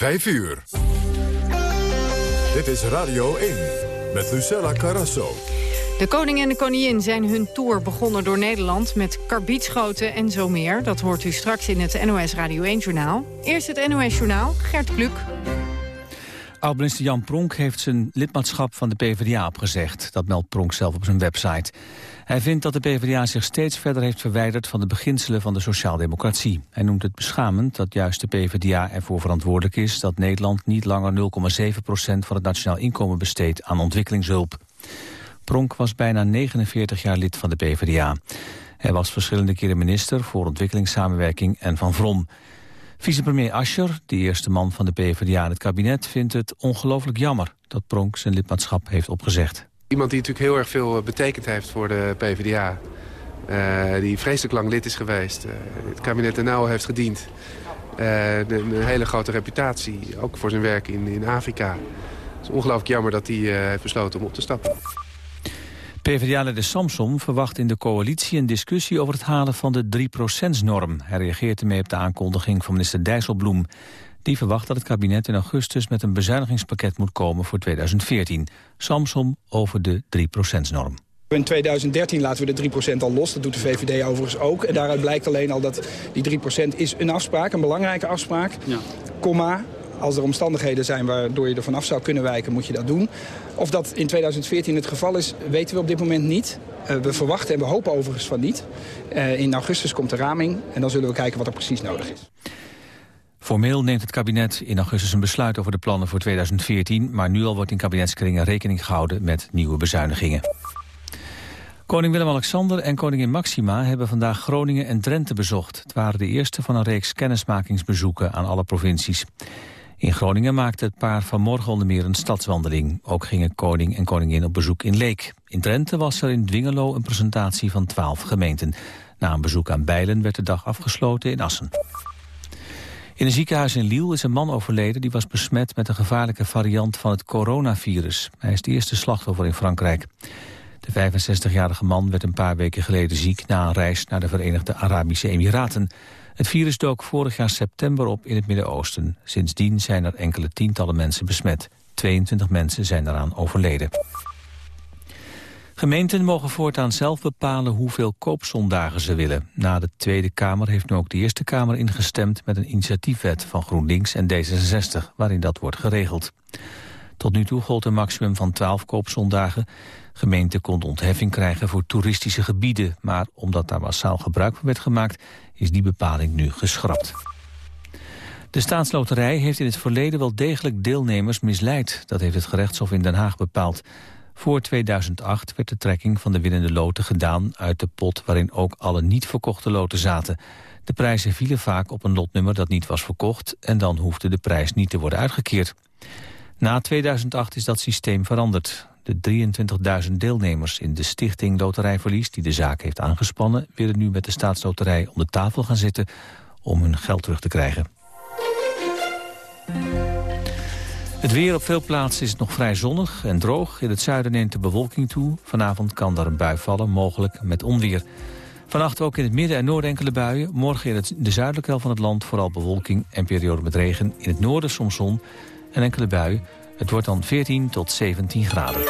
5 uur. Dit is Radio 1 met Lucella Carrasso. De koning en de koningin zijn hun tour begonnen door Nederland... met karbietschoten en zo meer. Dat hoort u straks in het NOS Radio 1-journaal. Eerst het NOS-journaal, Gert Kluk. Oud-minister Jan Pronk heeft zijn lidmaatschap van de PvdA opgezegd. Dat meldt Pronk zelf op zijn website. Hij vindt dat de PvdA zich steeds verder heeft verwijderd van de beginselen van de sociaaldemocratie. Hij noemt het beschamend dat juist de PvdA ervoor verantwoordelijk is dat Nederland niet langer 0,7 procent van het nationaal inkomen besteedt aan ontwikkelingshulp. Pronk was bijna 49 jaar lid van de PvdA. Hij was verschillende keren minister voor ontwikkelingssamenwerking en van Vrom. Vicepremier Ascher, de eerste man van de PvdA in het kabinet... vindt het ongelooflijk jammer dat Pronk zijn lidmaatschap heeft opgezegd. Iemand die natuurlijk heel erg veel eh, betekend heeft voor de PvdA. Eh, die vreselijk lang lid is geweest. Uh, het kabinet de nauw heeft gediend. Een hele grote reputatie, ook voor zijn werk in, in Afrika. Het is ongelooflijk jammer dat hij heeft besloten om op te stappen. PvdA-leider Samson verwacht in de coalitie een discussie over het halen van de 3%-norm. Hij reageert ermee op de aankondiging van minister Dijsselbloem. Die verwacht dat het kabinet in augustus met een bezuinigingspakket moet komen voor 2014. Samson over de 3%-norm. In 2013 laten we de 3% al los. Dat doet de VVD overigens ook. En daaruit blijkt alleen al dat die 3% is een afspraak, een belangrijke afspraak. Ja. Komma, als er omstandigheden zijn waardoor je er vanaf zou kunnen wijken, moet je dat doen. Of dat in 2014 het geval is, weten we op dit moment niet. Uh, we verwachten en we hopen overigens van niet. Uh, in augustus komt de raming en dan zullen we kijken wat er precies nodig is. Formeel neemt het kabinet in augustus een besluit over de plannen voor 2014... maar nu al wordt in kabinetskringen rekening gehouden met nieuwe bezuinigingen. Koning Willem-Alexander en koningin Maxima hebben vandaag Groningen en Drenthe bezocht. Het waren de eerste van een reeks kennismakingsbezoeken aan alle provincies. In Groningen maakte het paar vanmorgen onder meer een stadswandeling. Ook gingen koning en koningin op bezoek in Leek. In Drenthe was er in Dwingelo een presentatie van twaalf gemeenten. Na een bezoek aan Bijlen werd de dag afgesloten in Assen. In een ziekenhuis in Lille is een man overleden die was besmet met een gevaarlijke variant van het coronavirus. Hij is de eerste slachtoffer in Frankrijk. De 65-jarige man werd een paar weken geleden ziek na een reis naar de Verenigde Arabische Emiraten. Het virus dook vorig jaar september op in het Midden-Oosten. Sindsdien zijn er enkele tientallen mensen besmet. 22 mensen zijn eraan overleden. Gemeenten mogen voortaan zelf bepalen hoeveel koopzondagen ze willen. Na de Tweede Kamer heeft nu ook de Eerste Kamer ingestemd... met een initiatiefwet van GroenLinks en D66, waarin dat wordt geregeld. Tot nu toe gold een maximum van 12 koopzondagen. Gemeenten konden ontheffing krijgen voor toeristische gebieden... maar omdat daar massaal gebruik van werd gemaakt... is die bepaling nu geschrapt. De staatsloterij heeft in het verleden wel degelijk deelnemers misleid. Dat heeft het gerechtshof in Den Haag bepaald. Voor 2008 werd de trekking van de winnende loten gedaan uit de pot waarin ook alle niet verkochte loten zaten. De prijzen vielen vaak op een lotnummer dat niet was verkocht en dan hoefde de prijs niet te worden uitgekeerd. Na 2008 is dat systeem veranderd. De 23.000 deelnemers in de stichting Loterijverlies die de zaak heeft aangespannen... willen nu met de staatsloterij om de tafel gaan zitten om hun geld terug te krijgen. Het weer op veel plaatsen is nog vrij zonnig en droog. In het zuiden neemt de bewolking toe. Vanavond kan er een bui vallen, mogelijk met onweer. Vannacht ook in het midden en noorden enkele buien. Morgen in het, de zuidelijke helft van het land vooral bewolking en periode met regen. In het noorden soms zon en enkele buien. Het wordt dan 14 tot 17 graden.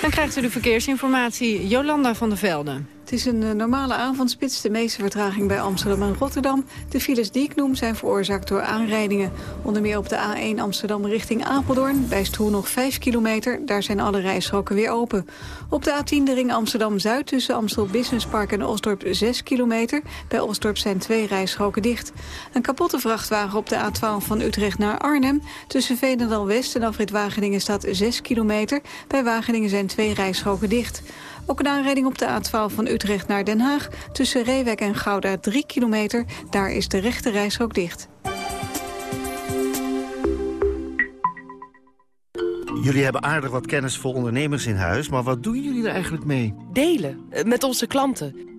Dan krijgt u de verkeersinformatie Jolanda van der Velden. Het is een eh, normale avondspits, de meeste vertraging bij Amsterdam en Rotterdam. De files die ik noem zijn veroorzaakt door aanrijdingen. Onder meer op de A1 Amsterdam richting Apeldoorn. Bij nog 5 kilometer, daar zijn alle rijstroken weer open. Op de A10 de ring Amsterdam-Zuid tussen Amstel Business Park en Osdorp 6 kilometer. Bij Osdorp zijn twee rijstroken dicht. Een kapotte vrachtwagen op de A12 van Utrecht naar Arnhem. Tussen Veenendaal-West en Afrit Wageningen staat 6 kilometer. Bij Wageningen zijn twee rijstroken dicht. Ook een aanrijding op de A12 van Utrecht naar Den Haag. Tussen Reewek en Gouda 3 kilometer. Daar is de rechte reishok dicht. Jullie hebben aardig wat kennis voor ondernemers in huis, maar wat doen jullie er eigenlijk mee? Delen, eh, met onze klanten.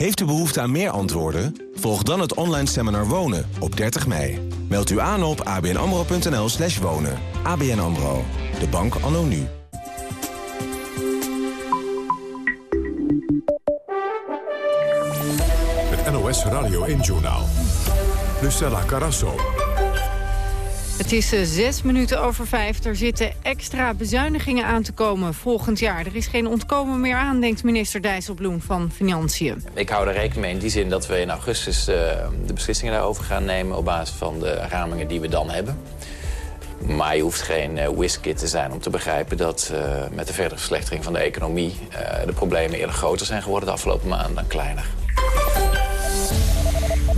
Heeft u behoefte aan meer antwoorden? Volg dan het online seminar Wonen op 30 mei. Meld u aan op abnamro.nl slash wonen. ABN AMRO, de bank anno nu. Het NOS Radio 1-journaal. Lucella Carasso. Het is uh, zes minuten over vijf. Er zitten extra bezuinigingen aan te komen volgend jaar. Er is geen ontkomen meer aan, denkt minister Dijsselbloem van Financiën. Ik hou er rekening mee in die zin dat we in augustus uh, de beslissingen daarover gaan nemen... op basis van de ramingen die we dan hebben. Maar je hoeft geen uh, whiskit te zijn om te begrijpen dat met de verdere verslechtering van de economie... de problemen eerder groter zijn geworden de afgelopen maanden dan kleiner.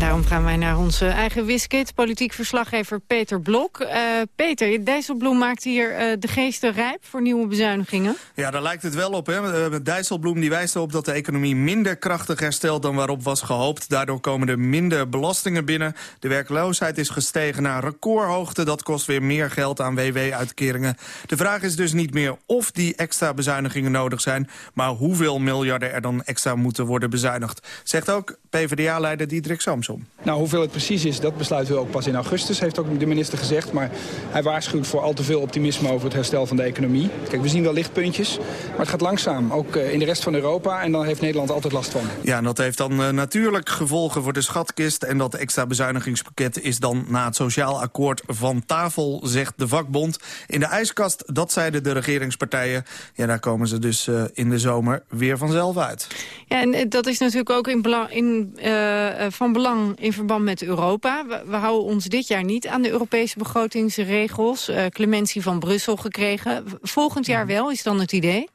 Daarom gaan wij naar onze eigen wiskit, politiek verslaggever Peter Blok. Uh, Peter, Dijsselbloem maakt hier uh, de geesten rijp voor nieuwe bezuinigingen. Ja, daar lijkt het wel op. Hè. Uh, Dijsselbloem die wijst erop dat de economie minder krachtig herstelt dan waarop was gehoopt. Daardoor komen er minder belastingen binnen. De werkloosheid is gestegen naar recordhoogte. Dat kost weer meer geld aan WW-uitkeringen. De vraag is dus niet meer of die extra bezuinigingen nodig zijn... maar hoeveel miljarden er dan extra moeten worden bezuinigd. Zegt ook PvdA-leider Diederik Samson. Nou, hoeveel het precies is, dat besluiten we ook pas in augustus, heeft ook de minister gezegd. Maar hij waarschuwt voor al te veel optimisme over het herstel van de economie. Kijk, we zien wel lichtpuntjes, maar het gaat langzaam. Ook in de rest van Europa en dan heeft Nederland altijd last van. Ja, en dat heeft dan uh, natuurlijk gevolgen voor de schatkist. En dat extra bezuinigingspakket is dan na het sociaal akkoord van tafel, zegt de vakbond. In de ijskast, dat zeiden de regeringspartijen. Ja, daar komen ze dus uh, in de zomer weer vanzelf uit. Ja, en dat is natuurlijk ook in, in, uh, van belang in verband met Europa. We, we, houden ons dit jaar niet aan de Europese begrotingsregels. Uh, clementie van Brussel gekregen. Volgend jaar wel, is dan het idee?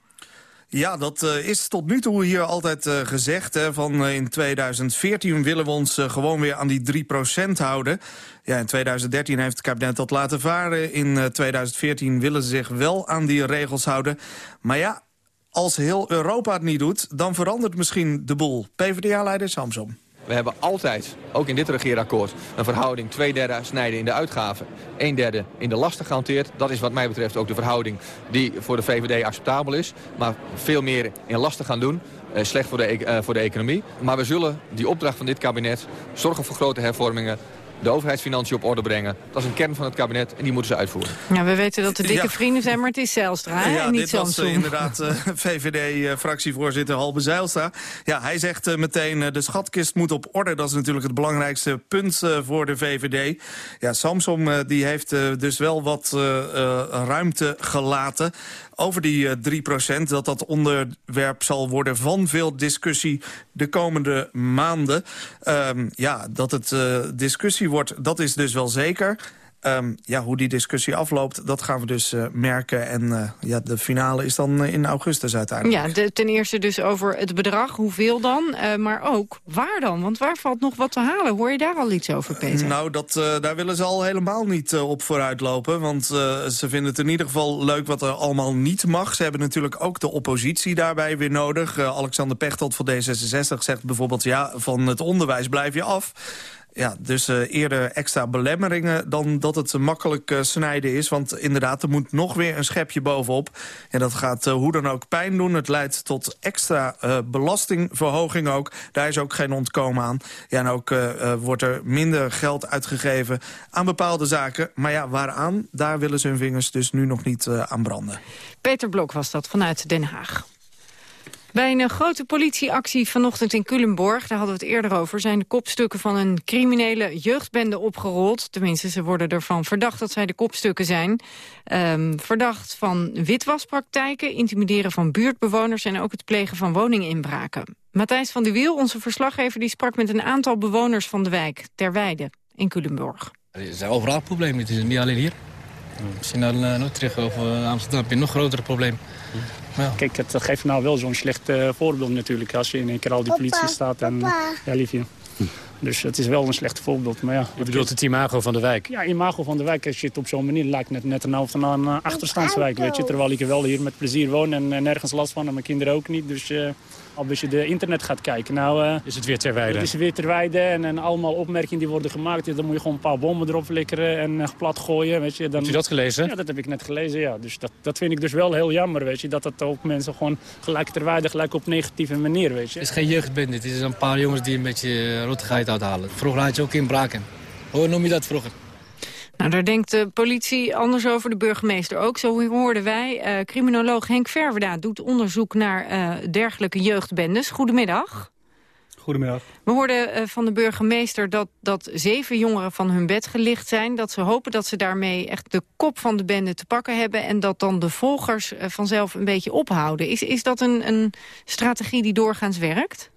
Ja, dat uh, is tot nu toe hier altijd uh, gezegd. Hè, van uh, in 2014 willen we ons gewoon weer aan die 3% houden. Ja, in 2013 heeft het kabinet dat laten varen. In 2014 willen ze zich wel aan die regels houden. Maar ja, als heel Europa het niet doet, dan verandert misschien de boel. PvdA-leider Samson. We hebben altijd, ook in dit regeerakkoord, een verhouding twee derde snijden in de uitgaven. Een derde in de lasten gehanteerd. Dat is wat mij betreft ook de verhouding die voor de VVD acceptabel is. Maar veel meer in lasten gaan doen. Uh, slecht voor de, uh, voor de economie. Maar we zullen die opdracht van dit kabinet zorgen voor grote hervormingen de overheidsfinanciën op orde brengen. Dat is een kern van het kabinet en die moeten ze uitvoeren. Ja, we weten dat de dikke ja. vrienden zijn, maar het is Zijlstra ja, en niet dit was uh, inderdaad uh, VVD-fractievoorzitter Halbe Zijlstra. Ja, hij zegt uh, meteen de schatkist moet op orde. Dat is natuurlijk het belangrijkste punt voor de VVD. Ja, Samsom die heeft dus wel wat ruimte gelaten over die uh, 3%. Dat dat onderwerp zal worden van veel discussie de komende maanden. Um, ja, dat het uh, discussie wordt, dat is dus wel zeker. Um, ja, hoe die discussie afloopt, dat gaan we dus uh, merken. En uh, ja, de finale is dan uh, in augustus uiteindelijk. Ja, de, ten eerste dus over het bedrag, hoeveel dan? maar ook waar dan? Want waar valt nog wat te halen? Hoor je daar al iets over, Peter? Nou, dat, daar willen ze al helemaal niet op vooruitlopen. Want ze vinden het in ieder geval leuk wat er allemaal niet mag. Ze hebben natuurlijk ook de oppositie daarbij weer nodig. Alexander Pechtold van D66 zegt bijvoorbeeld... ja, van het onderwijs blijf je af ja, dus uh, eerder extra belemmeringen dan dat het makkelijk uh, snijden is. Want inderdaad, er moet nog weer een schepje bovenop. En dat gaat uh, hoe dan ook pijn doen. Het leidt tot extra belastingverhoging ook. Daar is ook geen ontkomen aan. Ja, en ook wordt er minder geld uitgegeven aan bepaalde zaken. Maar ja, waaraan? Daar willen ze hun vingers dus nu nog niet aan branden. Peter Blok was dat vanuit Den Haag. Bij een grote politieactie vanochtend in Culemborg, daar hadden we het eerder over, zijn de kopstukken van een criminele jeugdbende opgerold. Tenminste, ze worden ervan verdacht dat zij de kopstukken zijn. Ehm, verdacht van witwaspraktijken, intimideren van buurtbewoners en ook het plegen van woninginbraken. Matthijs van de Wiel, onze verslaggever, die sprak met een aantal bewoners van de wijk Terweide in Culemborg. Er zijn overal problemen, het is niet alleen hier. Je naar Utrecht of uh, Amsterdam heb je nog grotere probleem. Ja. Kijk, het geeft nou wel zo'n slecht uh, voorbeeld natuurlijk. Als je in één keer al die politie staat en... Ja, liefje. Dus het is wel een slecht voorbeeld. Maar ja, je bedoelt het imago van de wijk? Ja, imago van de wijk. Als je het op zo'n manier lijkt net, net een helft van een uh, achterstandswijk. Weet je, terwijl ik er wel hier met plezier woon en uh, nergens last van. En mijn kinderen ook niet. Dus uh, als je de internet gaat kijken. Nou, is het weer terwijde? Het is weer terwijde. En, en allemaal opmerkingen die worden gemaakt. dan moet je gewoon een paar bommen erop flikkeren en plat gooien. Weet je. Dan, Hebt u dat gelezen? Ja, dat heb ik net gelezen. Ja. Dus dat, dat vind ik dus wel heel jammer. Weet je, dat dat ook mensen gewoon gelijk terwijde, gelijk op negatieve manier. Weet je. Het is geen jeugdbende. Het is een paar jongens die een beetje rottigheid uithalen. Vroeger had je ook inbraken. Hoe noem je dat vroeger? Nou, daar denkt de politie anders over, de burgemeester ook. Zo hoorden wij. Uh, criminoloog Henk Verwerda doet onderzoek naar uh, dergelijke jeugdbendes. Goedemiddag. Goedemiddag. We hoorden uh, van de burgemeester dat, dat zeven jongeren van hun bed gelicht zijn. Dat ze hopen dat ze daarmee echt de kop van de bende te pakken hebben... en dat dan de volgers vanzelf een beetje ophouden. Is, is dat een, een strategie die doorgaans werkt?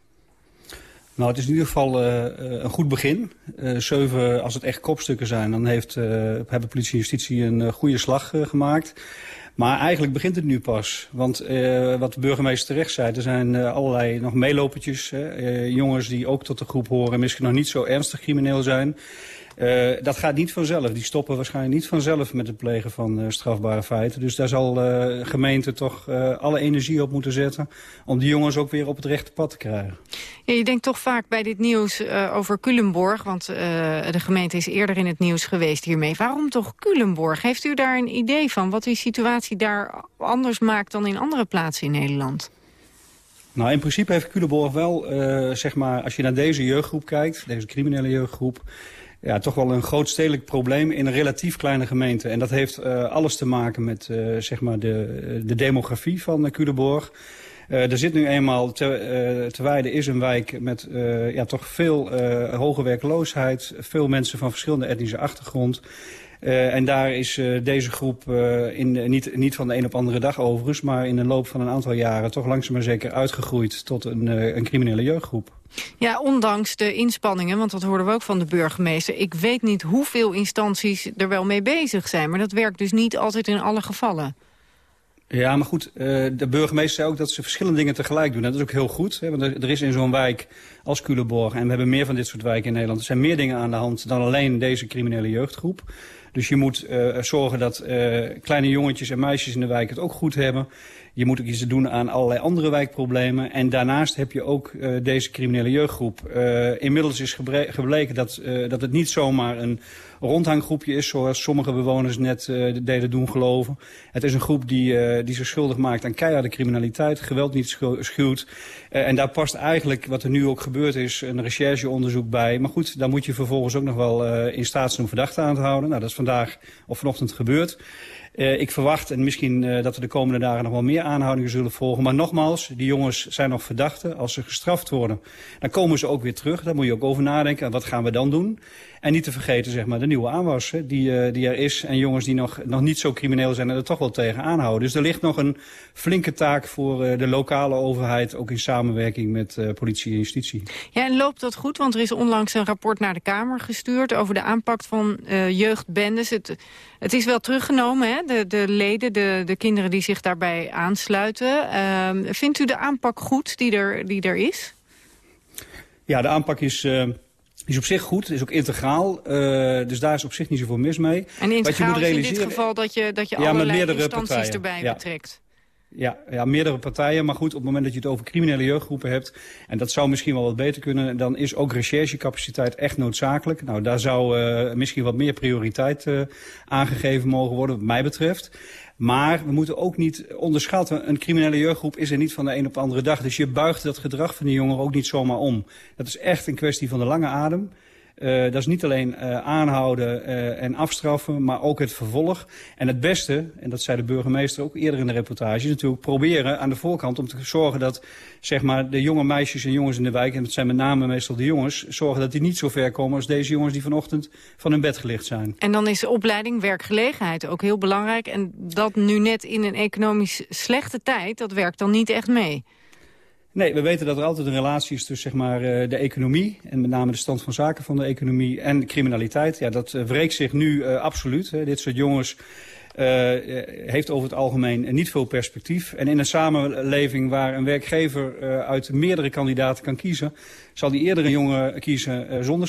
Nou, het is in ieder geval uh, een goed begin. Uh, zeven, als het echt kopstukken zijn, dan heeft, hebben politie en justitie een goede slag gemaakt. Maar eigenlijk begint het nu pas. Want wat de burgemeester terecht zei, er zijn allerlei nog meelopertjes. jongens die ook tot de groep horen, misschien nog niet zo ernstig crimineel zijn. Uh, dat gaat niet vanzelf. Die stoppen waarschijnlijk niet vanzelf met het plegen van uh, strafbare feiten. Dus daar zal de uh, gemeente toch alle energie op moeten zetten... om die jongens ook weer op het rechte pad te krijgen. Ja, je denkt toch vaak bij dit nieuws over Culemborg... want de gemeente is eerder in het nieuws geweest hiermee. Waarom toch Culemborg? Heeft u daar een idee van wat die situatie daar anders maakt... dan in andere plaatsen in Nederland? Nou, in principe heeft Culemborg wel, zeg maar, als je naar deze jeugdgroep kijkt... deze criminele jeugdgroep ja, toch wel een groot stedelijk probleem in een relatief kleine gemeente. En dat heeft uh, alles te maken met uh, zeg maar de, de demografie van uh, Culemborg. er zit nu eenmaal, te, Terweide is een wijk met ja, toch veel hoge werkloosheid. Veel mensen van verschillende etnische achtergrond. Uh, en daar is uh, deze groep uh, in, niet, niet van de een op andere dag overigens... maar in de loop van een aantal jaren toch langzaam maar zeker uitgegroeid... tot een, een criminele jeugdgroep. Ja, ondanks de inspanningen, want dat hoorden we ook van de burgemeester. Ik weet niet hoeveel instanties er wel mee bezig zijn... maar dat werkt dus niet altijd in alle gevallen. Ja, maar goed, de burgemeester zei ook dat ze verschillende dingen tegelijk doen. Dat is ook heel goed, hè, want er is in zo'n wijk als Culemborg... en we hebben meer van dit soort wijken in Nederland... er zijn meer dingen aan de hand dan alleen deze criminele jeugdgroep... Dus je moet uh, zorgen dat uh, kleine jongetjes en meisjes in de wijk het ook goed hebben. Je moet ook iets doen aan allerlei andere wijkproblemen. En daarnaast heb je ook uh, deze criminele jeugdgroep. inmiddels is gebleken dat, dat het niet zomaar een rondhanggroepje is... zoals sommige bewoners net deden doen geloven. Het is een groep die, die zich schuldig maakt aan keiharde criminaliteit... geweld niet schuwt. en daar past eigenlijk, wat er nu ook gebeurd is... een rechercheonderzoek bij. Maar goed, daar moet je vervolgens ook nog wel in staat zijn om verdachte aan te houden. Nou, dat is vandaag of vanochtend gebeurd. Uh, ik verwacht en misschien uh, dat we de komende dagen nog wel meer aanhoudingen zullen volgen. Maar nogmaals, die jongens zijn nog verdachten. Als ze gestraft worden, dan komen ze ook weer terug. Daar moet je ook over nadenken. En wat gaan we dan doen? En niet te vergeten zeg maar, de nieuwe aanwas hè, die, uh, die er is. En jongens die nog, nog niet zo crimineel zijn en er toch wel tegen aanhouden. Dus er ligt nog een flinke taak voor uh, de lokale overheid. Ook in samenwerking met uh, politie en justitie. Ja, en loopt dat goed? Want er is onlangs een rapport naar de Kamer gestuurd... over de aanpak van jeugdbendes. Het, het is wel teruggenomen, hè? De, de leden, de, de kinderen die zich daarbij aansluiten. Uh, vindt u de aanpak goed die er, die er is? Ja, de aanpak is... Uh, is op zich goed, is ook integraal. Uh, dus daar is op zich niet zoveel mis mee. En integraal Wat je moet is in dit geval dat je, dat je ja, allerlei instanties partijen. erbij ja. betrekt. Ja, ja, meerdere partijen. Maar goed, op het moment dat je het over criminele jeugdgroepen hebt... en dat zou misschien wel wat beter kunnen... dan is ook recherchecapaciteit echt noodzakelijk. Nou, daar zou uh, misschien wat meer prioriteit uh, aangegeven mogen worden, wat mij betreft. Maar we moeten ook niet onderschatten, een criminele jeugdgroep is er niet van de een op de andere dag. Dus je buigt dat gedrag van die jongeren ook niet zomaar om. Dat is echt een kwestie van de lange adem. Uh, dat is niet alleen uh, aanhouden uh, en afstraffen, maar ook het vervolg. En het beste, en dat zei de burgemeester ook eerder in de reportage... is natuurlijk proberen aan de voorkant om te zorgen dat zeg maar, de jonge meisjes en jongens in de wijk... en dat zijn met name meestal de jongens... zorgen dat die niet zo ver komen als deze jongens die vanochtend van hun bed gelicht zijn. En dan is opleiding, werkgelegenheid ook heel belangrijk. En dat nu net in een economisch slechte tijd, dat werkt dan niet echt mee. Nee, we weten dat er altijd een relatie is tussen zeg maar, de economie... en met name de stand van zaken van de economie en criminaliteit. Ja, dat wreekt zich nu uh, absoluut. Hè. Dit soort jongens uh, heeft over het algemeen niet veel perspectief. En in een samenleving waar een werkgever uh, uit meerdere kandidaten kan kiezen... zal die eerder een jongen kiezen zonder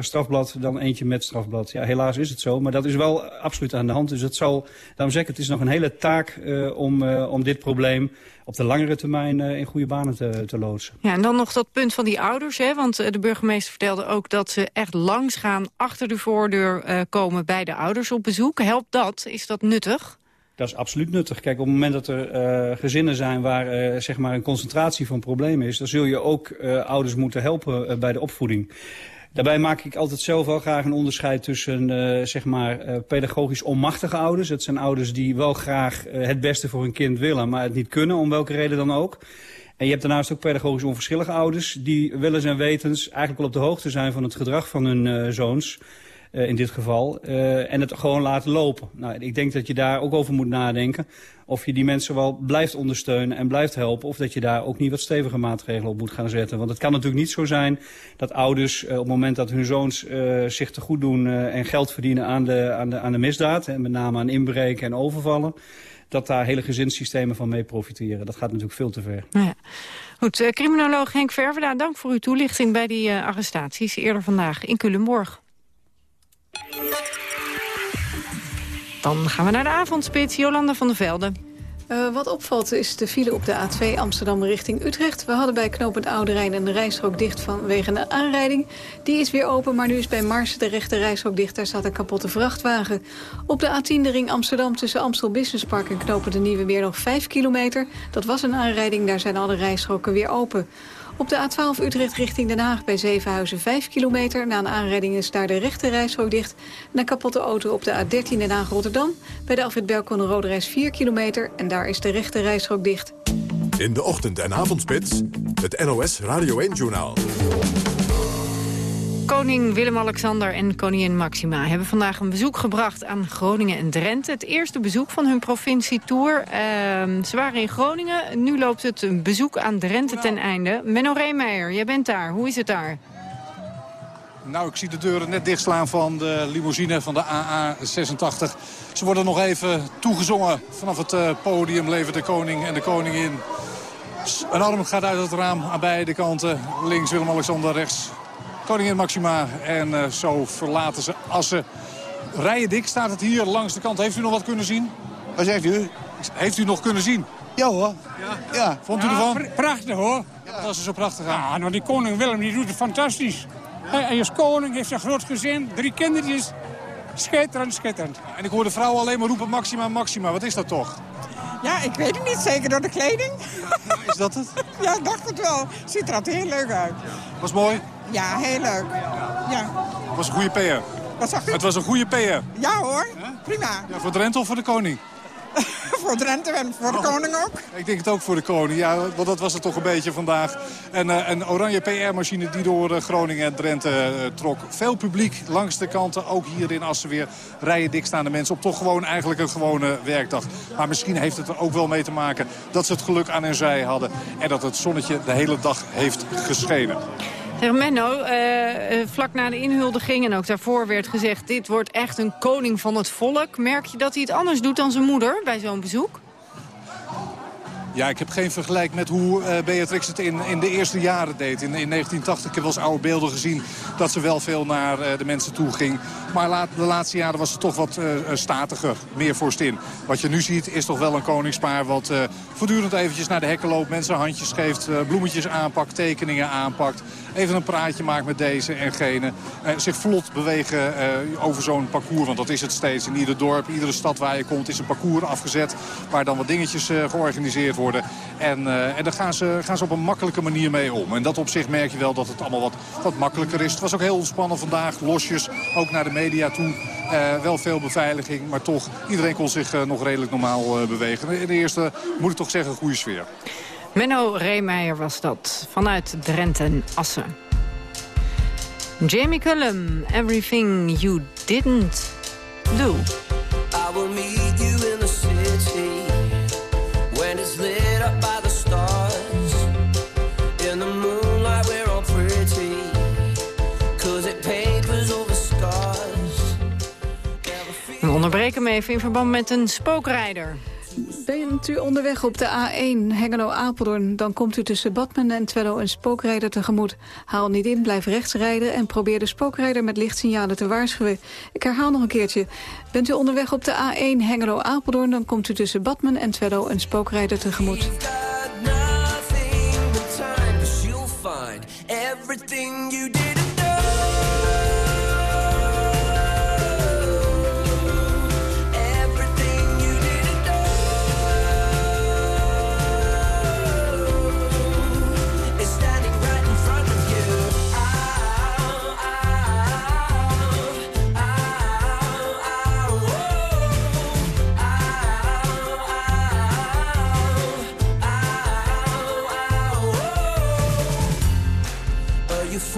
strafblad dan eentje met strafblad. Ja, helaas is het zo, maar dat is wel absoluut aan de hand. Dus het zal, daarom zeg ik, het is nog een hele taak om, om dit probleem op de langere termijn in goede banen te, te loodsen. Ja, en dan nog dat punt van die ouders. Hè? Want de burgemeester vertelde ook dat ze echt langs gaan... achter de voordeur uh, komen bij de ouders op bezoek. Helpt dat? Is dat nuttig? Dat is absoluut nuttig. Kijk, op het moment dat er uh, gezinnen zijn waar uh, zeg maar een concentratie van problemen is... dan zul je ook uh, ouders moeten helpen bij de opvoeding. Daarbij maak ik altijd zelf wel graag een onderscheid tussen uh, zeg maar, uh, pedagogisch onmachtige ouders. Dat zijn ouders die wel graag uh, het beste voor hun kind willen, maar het niet kunnen, om welke reden dan ook. En je hebt daarnaast ook pedagogisch onverschillige ouders die willens en wetens eigenlijk wel op de hoogte zijn van het gedrag van hun zoons. Uh, in dit geval. Uh, en het gewoon laten lopen. Nou, ik denk dat je daar ook over moet nadenken. Of je die mensen wel blijft ondersteunen en blijft helpen. Of dat je daar ook niet wat stevige maatregelen op moet gaan zetten. Want het kan natuurlijk niet zo zijn dat ouders uh, op het moment dat hun zoons zich te goed doen... en geld verdienen aan de, aan de, aan de misdaad. En met name aan inbreken en overvallen dat daar hele gezinssystemen van mee profiteren. Dat gaat natuurlijk veel te ver. Nou ja. Goed, criminoloog Henk Verveda, dank voor uw toelichting bij die arrestaties eerder vandaag in Culemborg. Dan gaan we naar de avondspits. Jolanda van der Velde. Uh, wat opvalt is de file op de A2 Amsterdam richting Utrecht. We hadden bij knooppunt Oude Rijn een rijstrook dicht vanwege een aanrijding. Die is weer open, maar nu is bij Mars de rechte rijstrook dicht. Daar staat een kapotte vrachtwagen. Op de A10 de ring Amsterdam tussen Amstel Business Park en knooppunt de Nieuwe Meer nog 5 kilometer. Dat was een aanrijding, daar zijn alle rijstroken weer open. Op de A12 Utrecht richting Den Haag bij Zevenhuizen 5 kilometer. Na een aanrijding is daar de rechte dicht. Een kapotte auto op de A13 Den Haag-Rotterdam. Bij de Alfred Belkon Rode Reis 4 kilometer. En daar is de rechte rijstrook dicht. In de ochtend- en avondspits, het NOS Radio 1-journaal. Koning Willem-Alexander en koningin Maxima hebben vandaag een bezoek gebracht aan Groningen en Drenthe. Het eerste bezoek van hun provincietour. Uh, ze waren in Groningen, nu loopt het een bezoek aan Drenthe ten einde. Menno Reemeijer, jij bent daar. Hoe is het daar? Nou, ik zie de deuren net dichtslaan van de limousine van de AA86. Ze worden nog even toegezongen vanaf het uh, podium. Leven de koning en de koningin. Een arm gaat uit het raam aan beide kanten. Links Willem-Alexander, rechts koningin Maxima. En uh, zo verlaten ze Assen. Rijen dik staat het hier langs de kant. Heeft u nog wat kunnen zien? Wat zegt u? Heeft u nog kunnen zien? Ja hoor. Ja. ja. Vond u ja, ervan? Prachtig hoor. Ja. Dat is zo prachtig aan. Ja, nou die koning Willem die doet het fantastisch. Hij, hij is koning, heeft een groot gezin, drie kindertjes. Schitterend, schitterend. En ik hoor de vrouw alleen maar roepen Maxima, Maxima. Wat is dat toch? Ja, ik weet het niet. Zeker door de kleding. Ja, is dat het? ja, ik dacht het wel. Ziet er altijd heel leuk uit. Was mooi? Ja, heel leuk. Ja. Het was een goede PR. Wat zag u? Het was een goede PR. Ja hoor, prima. Ja, voor Drenthe of voor de koning? voor Drenthe en voor de oh. koning ook. Ik denk het ook voor de koning, ja, want dat was het toch een beetje vandaag. En uh, een oranje PR-machine die door uh, Groningen en Drenthe uh, trok. Veel publiek langs de kanten, ook hier in Assen weer. Rijen dik staan de mensen op toch gewoon eigenlijk een gewone werkdag. Maar misschien heeft het er ook wel mee te maken dat ze het geluk aan hun zij hadden. En dat het zonnetje de hele dag heeft geschenen. Menno, uh, vlak na de inhuldiging en ook daarvoor werd gezegd... dit wordt echt een koning van het volk. Merk je dat hij het anders doet dan zijn moeder bij zo'n bezoek? Ja, ik heb geen vergelijk met hoe uh, Beatrix het in, in de eerste jaren deed. In, in 1980 ik heb wel eens oude beelden gezien dat ze wel veel naar de mensen toe ging. Maar de laatste jaren was ze toch wat statiger, meer vorstin. Wat je nu ziet is toch wel een koningspaar wat voortdurend eventjes naar de hekken loopt. Mensen handjes geeft, bloemetjes aanpakt, tekeningen aanpakt. Even een praatje maakt met deze en gene. zich vlot bewegen over zo'n parcours, want dat is het steeds. In ieder dorp, iedere stad waar je komt is een parcours afgezet. Waar dan wat dingetjes georganiseerd worden. En, en daar gaan ze, gaan ze op een makkelijke manier mee om. En dat op zich merk je wel dat het allemaal wat, wat makkelijker is. Het was ook heel ontspannen vandaag, losjes, ook naar de media toe. Wel veel beveiliging, maar toch, iedereen kon zich nog redelijk normaal bewegen. In de eerste, moet ik toch zeggen, goede sfeer. Menno Reemeijer was dat, vanuit Drenthe en Assen. Jamie Cullum, Everything You Didn't Do. I will meet you in the city When it's lit up by the stars In the moonlight we're all pretty Cause it papers over scars We onderbreken hem even in verband met een spookrijder. Bent u onderweg op de A1 Hengelo-Apeldoorn... dan komt u tussen Badmen en Twello een spookrijder tegemoet. Haal niet in, blijf rechts rijden... en probeer de spookrijder met lichtsignalen te waarschuwen. Ik herhaal nog een keertje. Bent u onderweg op de A1 Hengelo-Apeldoorn... dan komt u tussen Badmen en Twello een spookrijder tegemoet.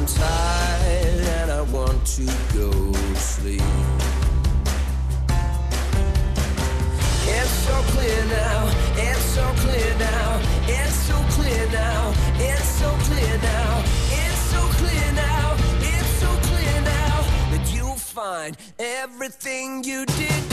I'm tired and I want to go sleep. It's so clear now, it's so clear now, it's so clear now, it's so clear now, it's so clear now, it's so clear now that you'll find everything you did.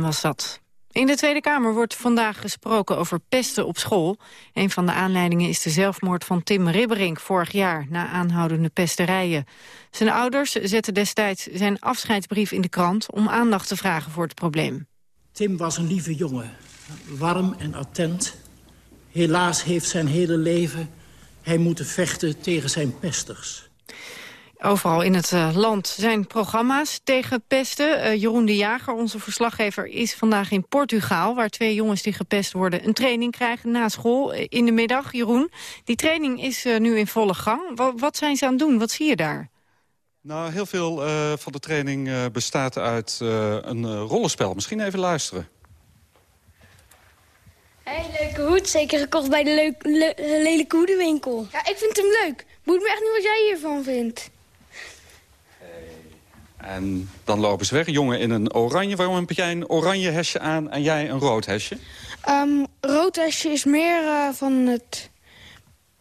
Was dat. In de Tweede Kamer wordt vandaag gesproken over pesten op school. Een van de aanleidingen is de zelfmoord van Tim Ribberink vorig jaar... na aanhoudende pesterijen. Zijn ouders zetten destijds zijn afscheidsbrief in de krant... om aandacht te vragen voor het probleem. Tim was een lieve jongen, warm en attent. Helaas heeft zijn hele leven hij moeten vechten tegen zijn pesters. Overal in het eh, land zijn programma's tegen pesten. Uh, Jeroen de Jager, onze verslaggever, is vandaag in Portugal... waar twee jongens die gepest worden een training krijgen na school eh, in de middag. Jeroen, die training is nu in volle gang. Wat, wat, zijn ze aan het doen? Wat zie je daar? Nou, heel veel van de training bestaat uit een rollenspel. Misschien even luisteren. Hey, leuke hoed. Zeker gekocht bij de leuk, le lelijke hoedenwinkel. Ja, ik vind hem leuk. Moet me echt niet wat jij hiervan vindt. En dan lopen ze weg. Jongen in een oranje. Waarom heb jij een oranje hesje aan en jij een rood hesje? Um, rood hesje is meer uh, van het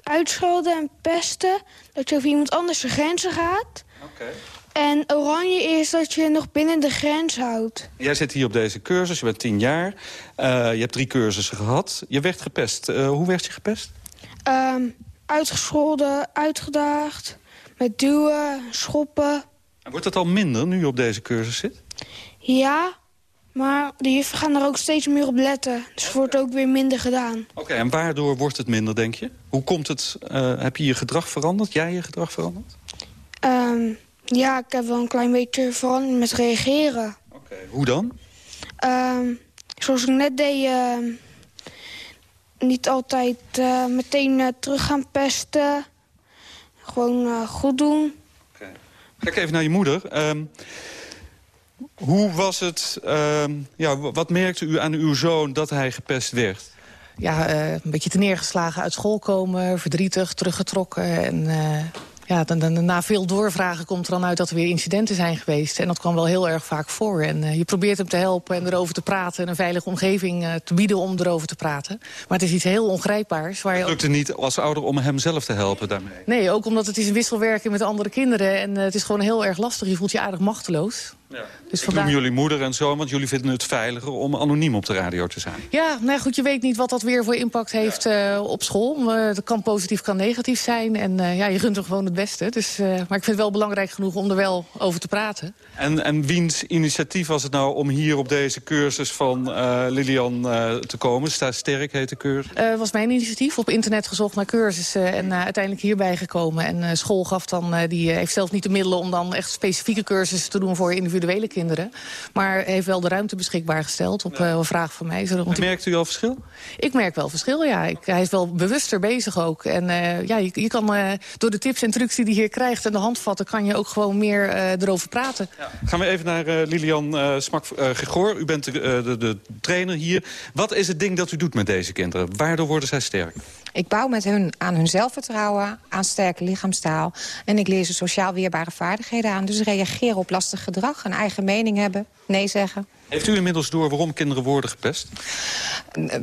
uitschelden en pesten. Dat je over iemand anders zijn grenzen gaat. Oké. En oranje is dat je nog binnen de grens houdt. Jij zit hier op deze cursus, je bent tien jaar. Uh, je hebt drie cursussen gehad. Je werd gepest. Uh, hoe werd je gepest? Um, uitgescholden, uitgedaagd, met duwen, schoppen. Wordt het al minder nu je op deze cursus zit? Ja, maar de juffen gaan er ook steeds meer op letten. Dus wordt ook weer minder gedaan. Oké, okay, en waardoor wordt het minder, denk je? Hoe komt het... Uh, heb je je gedrag veranderd? Jij je gedrag veranderd? Um, ja, ik heb wel een klein beetje veranderd met reageren. Oké, okay, hoe dan? Um, zoals ik net deed... Uh, niet altijd uh, meteen uh, terug gaan pesten. Gewoon goed doen. Kijk even naar je moeder. Um, hoe was het... Uh, ja, wat merkte u aan uw zoon dat hij gepest werd? Ja, uh, een beetje neergeslagen uit school komen, verdrietig, teruggetrokken. En uh, ja, dan, dan, na veel doorvragen komt er dan uit dat er weer incidenten zijn geweest. En dat kwam wel heel erg vaak voor. En uh, je probeert hem te helpen en erover te praten... en een veilige omgeving uh, te bieden om erover te praten. Maar het is iets heel ongrijpbaars. Waar het lukte ook... niet als ouder om hem zelf te helpen daarmee? Nee, ook omdat het is een wisselwerking met andere kinderen. En uh, het is gewoon heel erg lastig. Je voelt je aardig machteloos. Ja. Dus vandaar... Doen jullie moeder en zo, want jullie vinden het veiliger om anoniem op de radio te zijn. Ja, nou goed, je weet niet wat dat weer voor impact heeft ja. uh, op school. Uh, dat kan positief, kan negatief zijn. En uh, ja, je gunt er gewoon het beste. Dus, maar ik vind het wel belangrijk genoeg om er wel over te praten. En, en wiens initiatief was het nou om hier op deze cursus van Lilian te komen? Sta Sterk heet de cursus. Het was mijn initiatief, op internet gezocht naar cursussen en uiteindelijk hierbij gekomen. En school gaf dan, die heeft zelf niet de middelen om dan echt specifieke cursussen te doen voor individuele individuele kinderen. Maar heeft wel de ruimte beschikbaar gesteld op ja. uh, vraag van mij. Zodat merkt u al verschil? Ik merk wel verschil, ja. Ik, hij is wel bewuster bezig ook. En uh, ja, je, je kan uh, door de tips en trucs die hij hier krijgt... en de handvatten kan je ook gewoon meer erover praten. Ja. Gaan we even naar Lilian Smak-Gregor. u bent de, de, de trainer hier. Wat is het ding dat u doet met deze kinderen? Waardoor worden zij sterk? Ik bouw met hun aan hun zelfvertrouwen, aan sterke lichaamstaal. En ik leer ze sociaal weerbare vaardigheden aan. Dus reageren op lastig gedrag, een eigen mening hebben, nee zeggen. Heeft u inmiddels door waarom kinderen worden gepest?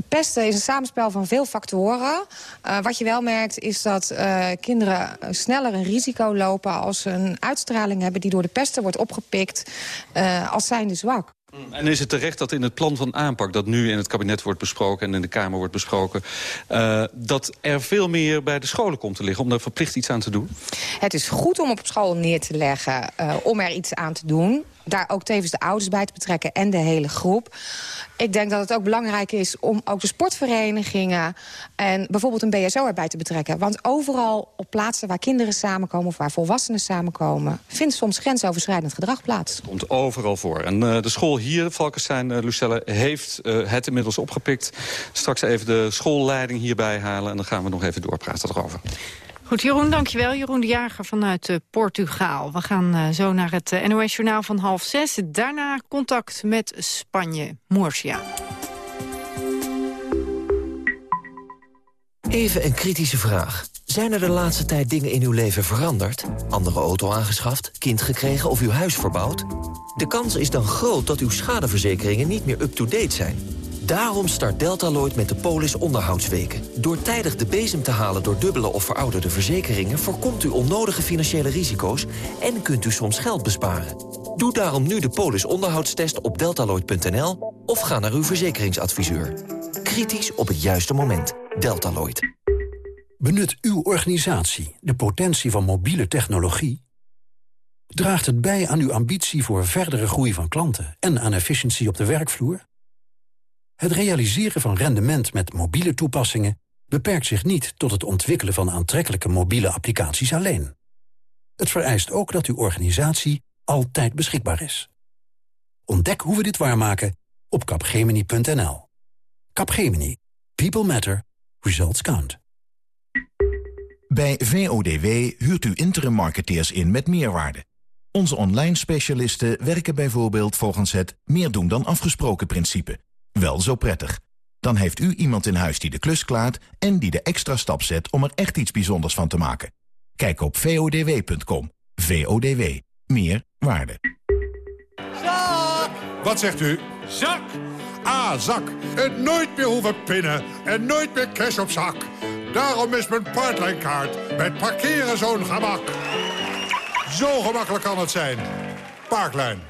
Pesten is een samenspel van veel factoren. Uh, wat je wel merkt is dat uh, kinderen sneller een risico lopen... als ze een uitstraling hebben die door de pesten wordt opgepikt... Uh, als zijnde zwak. En is het terecht dat in het plan van aanpak... dat nu in het kabinet wordt besproken en in de Kamer wordt besproken... Uh, dat er veel meer bij de scholen komt te liggen om daar verplicht iets aan te doen? Het is goed om op school neer te leggen uh, om er iets aan te doen daar ook tevens de ouders bij te betrekken en de hele groep. Ik denk dat het ook belangrijk is om ook de sportverenigingen... en bijvoorbeeld een BSO erbij te betrekken. Want overal op plaatsen waar kinderen samenkomen... of waar volwassenen samenkomen... vindt soms grensoverschrijdend gedrag plaats. Het komt overal voor. En uh, de school hier, Valkenstein, uh, Lucelle, heeft uh, het inmiddels opgepikt. Straks even de schoolleiding hierbij halen... en dan gaan we nog even doorpraten erover. Goed, Jeroen, dankjewel. Jeroen de Jager vanuit uh, Portugaal. We gaan uh, zo naar het uh, NOS-journaal van half zes. Daarna contact met Spanje, Murcia. Even een kritische vraag. Zijn er de laatste tijd dingen in uw leven veranderd? Andere auto aangeschaft, kind gekregen of uw huis verbouwd? De kans is dan groot dat uw schadeverzekeringen niet meer up-to-date zijn. Daarom start Deltaloid met de Polis onderhoudsweken. Door tijdig de bezem te halen door dubbele of verouderde verzekeringen... voorkomt u onnodige financiële risico's en kunt u soms geld besparen. Doe daarom nu de Polis onderhoudstest op deltaloid.nl... of ga naar uw verzekeringsadviseur. Kritisch op het juiste moment. Deltaloid. Benut uw organisatie de potentie van mobiele technologie? Draagt het bij aan uw ambitie voor verdere groei van klanten... en aan efficiëntie op de werkvloer? Het realiseren van rendement met mobiele toepassingen beperkt zich niet tot het ontwikkelen van aantrekkelijke mobiele applicaties alleen. Het vereist ook dat uw organisatie altijd beschikbaar is. Ontdek hoe we dit waarmaken op capgemini.nl. Capgemini. People matter. Results count. Bij VODW huurt u interim marketeers in met meerwaarde. Onze online specialisten werken bijvoorbeeld volgens het meer doen dan afgesproken principe wel zo prettig. Dan heeft u iemand in huis die de klus klaart... en die de extra stap zet om er echt iets bijzonders van te maken. Kijk op vodw.com. VODW. Meer waarde. Zak! Wat zegt u? Zak! Ah, zak. En nooit meer hoeven pinnen. En nooit meer cash op zak. Daarom is mijn partlijnkaart met parkeren zo'n gemak. Zo gemakkelijk kan het zijn. Parklijn.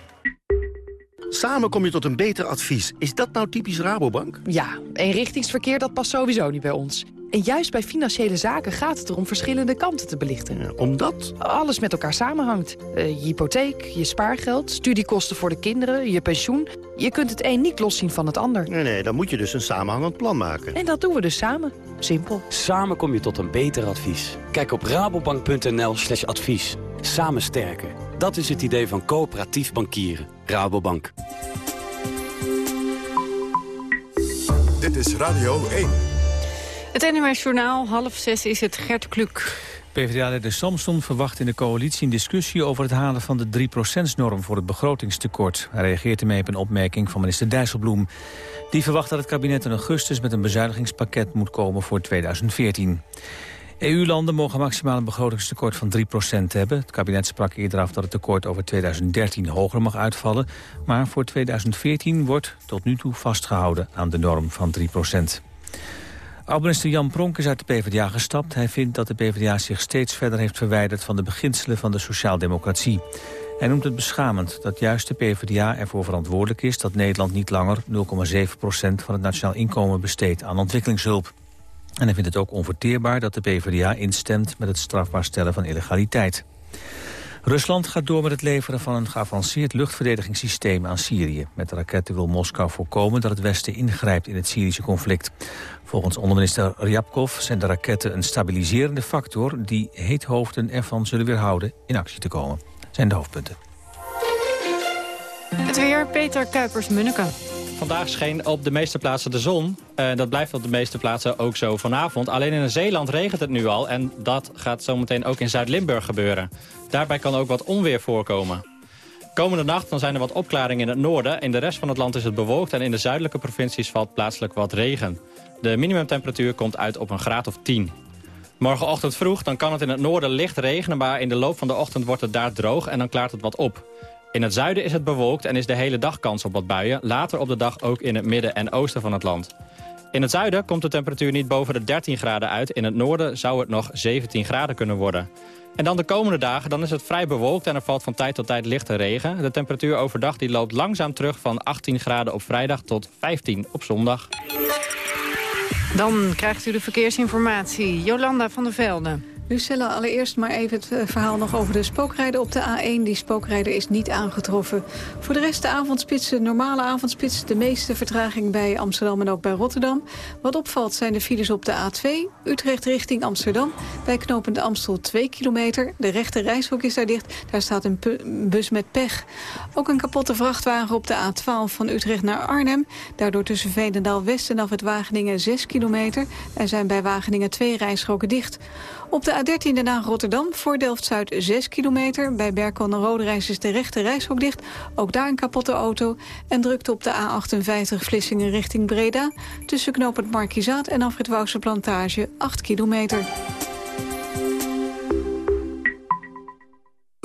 Samen kom je tot een beter advies. Is dat nou typisch Rabobank? Ja, eenrichtingsverkeer dat past sowieso niet bij ons. En juist bij financiële zaken gaat het erom verschillende kanten te belichten. omdat? Alles met elkaar samenhangt. Uh, je hypotheek, je spaargeld, studiekosten voor de kinderen, je pensioen. Je kunt het een niet loszien van het ander. Nee, nee, dan moet je dus een samenhangend plan maken. En dat doen we dus samen. Simpel. Samen kom je tot een beter advies. Kijk op rabobank.nl slash advies. Samen sterken. Dat is het idee van coöperatief bankieren. Rabobank. Dit is Radio 1. Het NMS Journaal, half zes is het Gert Kluk. PvdA-leider Samson verwacht in de coalitie een discussie over het halen van de 3%-norm voor het begrotingstekort. Hij reageert ermee op een opmerking van minister Dijsselbloem. Die verwacht dat het kabinet in augustus met een bezuinigingspakket moet komen voor 2014. EU-landen mogen maximaal een begrotingstekort van 3% hebben. Het kabinet sprak eerder af dat het tekort over 2013 hoger mag uitvallen. Maar voor 2014 wordt tot nu toe vastgehouden aan de norm van 3 Oud-minister Jan Pronk is uit de PvdA gestapt. Hij vindt dat de PvdA zich steeds verder heeft verwijderd... van de beginselen van de sociaaldemocratie. Hij noemt het beschamend dat juist de PvdA ervoor verantwoordelijk is... dat Nederland niet langer 0,7% van het nationaal inkomen besteedt aan ontwikkelingshulp. En hij vindt het ook onverteerbaar dat de PvdA instemt met het strafbaar stellen van illegaliteit. Rusland gaat door met het leveren van een geavanceerd luchtverdedigingssysteem aan Syrië. Met de raketten wil Moskou voorkomen dat het Westen ingrijpt in het Syrische conflict. Volgens onderminister Ryabkov zijn de raketten een stabiliserende factor... die heethoofden ervan zullen weerhouden in actie te komen. Zijn de hoofdpunten. Het weer, Peter Kuipers-Munneke. Vandaag scheen op de meeste plaatsen de zon. Uh, dat blijft op de meeste plaatsen ook zo vanavond. Alleen in Zeeland regent het nu al. En dat gaat zometeen ook in Zuid-Limburg gebeuren. Daarbij kan ook wat onweer voorkomen. Komende nacht dan zijn er wat opklaringen in het noorden. In de rest van het land is het bewolkt. En in de zuidelijke provincies valt plaatselijk wat regen. De minimumtemperatuur komt uit op een graad of 10. Morgenochtend vroeg dan kan het in het noorden licht regenen... maar in de loop van de ochtend wordt het daar droog en dan klaart het wat op. In het zuiden is het bewolkt en is de hele dag kans op wat buien. Later op de dag ook in het midden en oosten van het land. In het zuiden komt de temperatuur niet boven de 13 graden uit. In het noorden zou het nog 17 graden kunnen worden. En dan de komende dagen dan is het vrij bewolkt en er valt van tijd tot tijd lichte regen. De temperatuur overdag die loopt langzaam terug van 18 graden op vrijdag tot 15 op zondag. Dan krijgt u de verkeersinformatie. Jolanda van der Velden. Lucella, allereerst maar even het eh, verhaal nog over de spookrijder op de A1. Die spookrijder is niet aangetroffen. Voor de rest de avondspits, de normale avondspits. De meeste vertraging bij Amsterdam en ook bij Rotterdam. Wat opvalt zijn de files op de A2. Utrecht richting Amsterdam. Bij knopende Amstel 2 kilometer. De rechte reishok is daar dicht. Daar staat een bus met pech. Ook een kapotte vrachtwagen op de A12 van Utrecht naar Arnhem. Daardoor tussen Veenendaal West en af het Wageningen 6 kilometer. Er zijn bij Wageningen twee rijstroken dicht. Op de A13 Den Haag Rotterdam voor Delft-Zuid 6 kilometer. Bij Berkel en Roderijs is de rechte reishok dicht. Ook daar een kapotte auto. En drukte op de A58 Vlissingen richting Breda. Tussen knooppunt Markizaat en Afrit Wouwse Plantage 8 kilometer.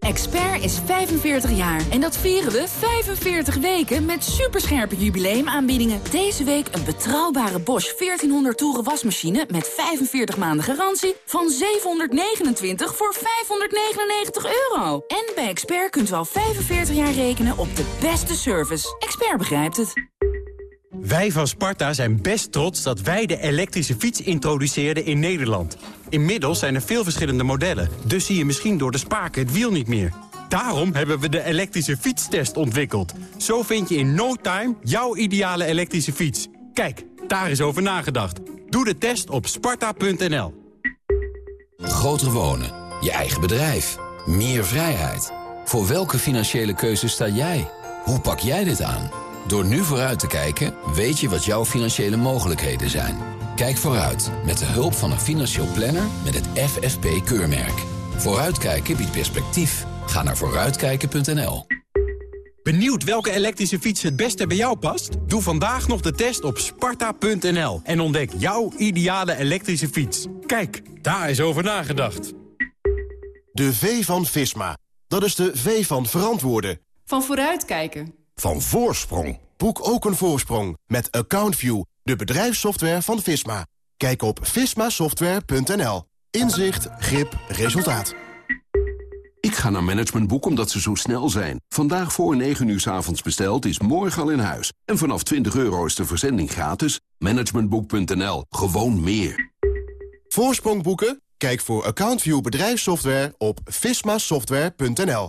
Expert is 45 jaar en dat vieren we 45 weken met superscherpe jubileumaanbiedingen. Deze week een betrouwbare Bosch 1400 toeren wasmachine met 45 maanden garantie van 729 voor 599 euro. En bij Expert kunt u al 45 jaar rekenen op de beste service. Expert begrijpt het. Wij van Sparta zijn best trots dat wij de elektrische fiets introduceerden in Nederland. Inmiddels zijn er veel verschillende modellen, dus zie je misschien door de spaken het wiel niet meer. Daarom hebben we de elektrische fietstest ontwikkeld. Zo vind je in no time jouw ideale elektrische fiets. Kijk, daar is over nagedacht. Doe de test op sparta.nl. Groter wonen, je eigen bedrijf, meer vrijheid. Voor welke financiële keuze sta jij? Hoe pak jij dit aan? Door nu vooruit te kijken, weet je wat jouw financiële mogelijkheden zijn. Kijk vooruit met de hulp van een financieel planner met het FFP-keurmerk. Vooruitkijken biedt perspectief. Ga naar vooruitkijken.nl. Benieuwd welke elektrische fiets het beste bij jou past? Doe vandaag nog de test op sparta.nl en ontdek jouw ideale elektrische fiets. Kijk, daar is over nagedacht. De V van Visma. Dat is de V van verantwoorden. Van vooruitkijken. Van voorsprong. Boek ook een voorsprong met AccountView, de bedrijfssoftware van Visma. Kijk op vismasoftware.nl. Inzicht, grip, resultaat. Ik ga naar Managementboek omdat ze zo snel zijn. Vandaag voor 9 uur s avonds besteld is morgen al in huis. En vanaf 20 euro is de verzending gratis. Managementboek.nl. Gewoon meer. Voorsprong boeken? Kijk voor AccountView bedrijfssoftware op vismasoftware.nl.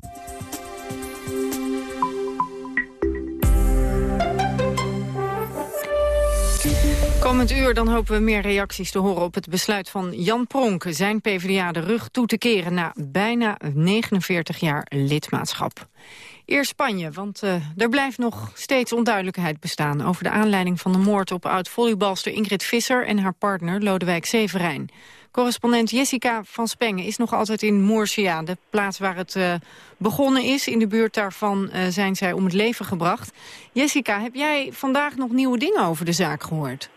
Komend uur dan hopen we meer reacties te horen op het besluit van Jan Pronk... zijn PvdA de rug toe te keren na bijna 49 jaar lidmaatschap. Eerst Spanje, want uh, er blijft nog steeds onduidelijkheid bestaan... over de aanleiding van de moord op oud-volleybalster Ingrid Visser... en haar partner Lodewijk Severijn. Correspondent Jessica van Spengen is nog altijd in Murcia... de plaats waar het uh, begonnen is. In de buurt daarvan uh, zijn zij om het leven gebracht. Jessica, heb jij vandaag nog nieuwe dingen over de zaak gehoord?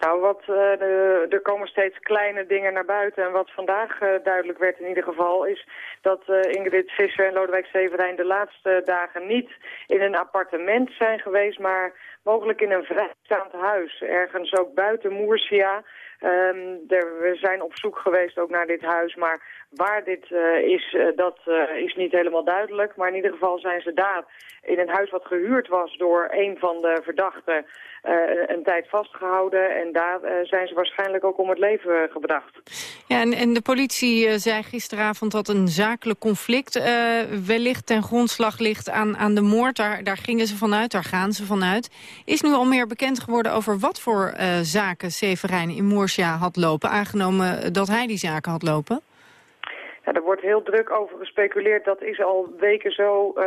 Nou, wat, uh, er komen steeds kleine dingen naar buiten. En wat vandaag uh, duidelijk werd in ieder geval... is dat uh, Ingrid Visser en Lodewijk Severijn de laatste dagen niet in een appartement zijn geweest... maar mogelijk in een vrijstaand huis. Ergens ook buiten Moersia. Um, we zijn op zoek geweest ook naar dit huis, maar waar dit is, dat is niet helemaal duidelijk. Maar in ieder geval zijn ze daar in een huis wat gehuurd was door een van de verdachten een tijd vastgehouden. En daar zijn ze waarschijnlijk ook om het leven gebracht. Ja, en, en de politie zei gisteravond dat een zakelijk conflict wellicht ten grondslag ligt aan, aan de moord. Daar, daar gingen ze vanuit, daar gaan ze vanuit. Is nu al meer bekend geworden over wat voor zaken Severijn in Moersia had lopen, aangenomen dat hij die zaken had lopen? Er wordt heel druk over gespeculeerd. Dat is al weken zo. Uh,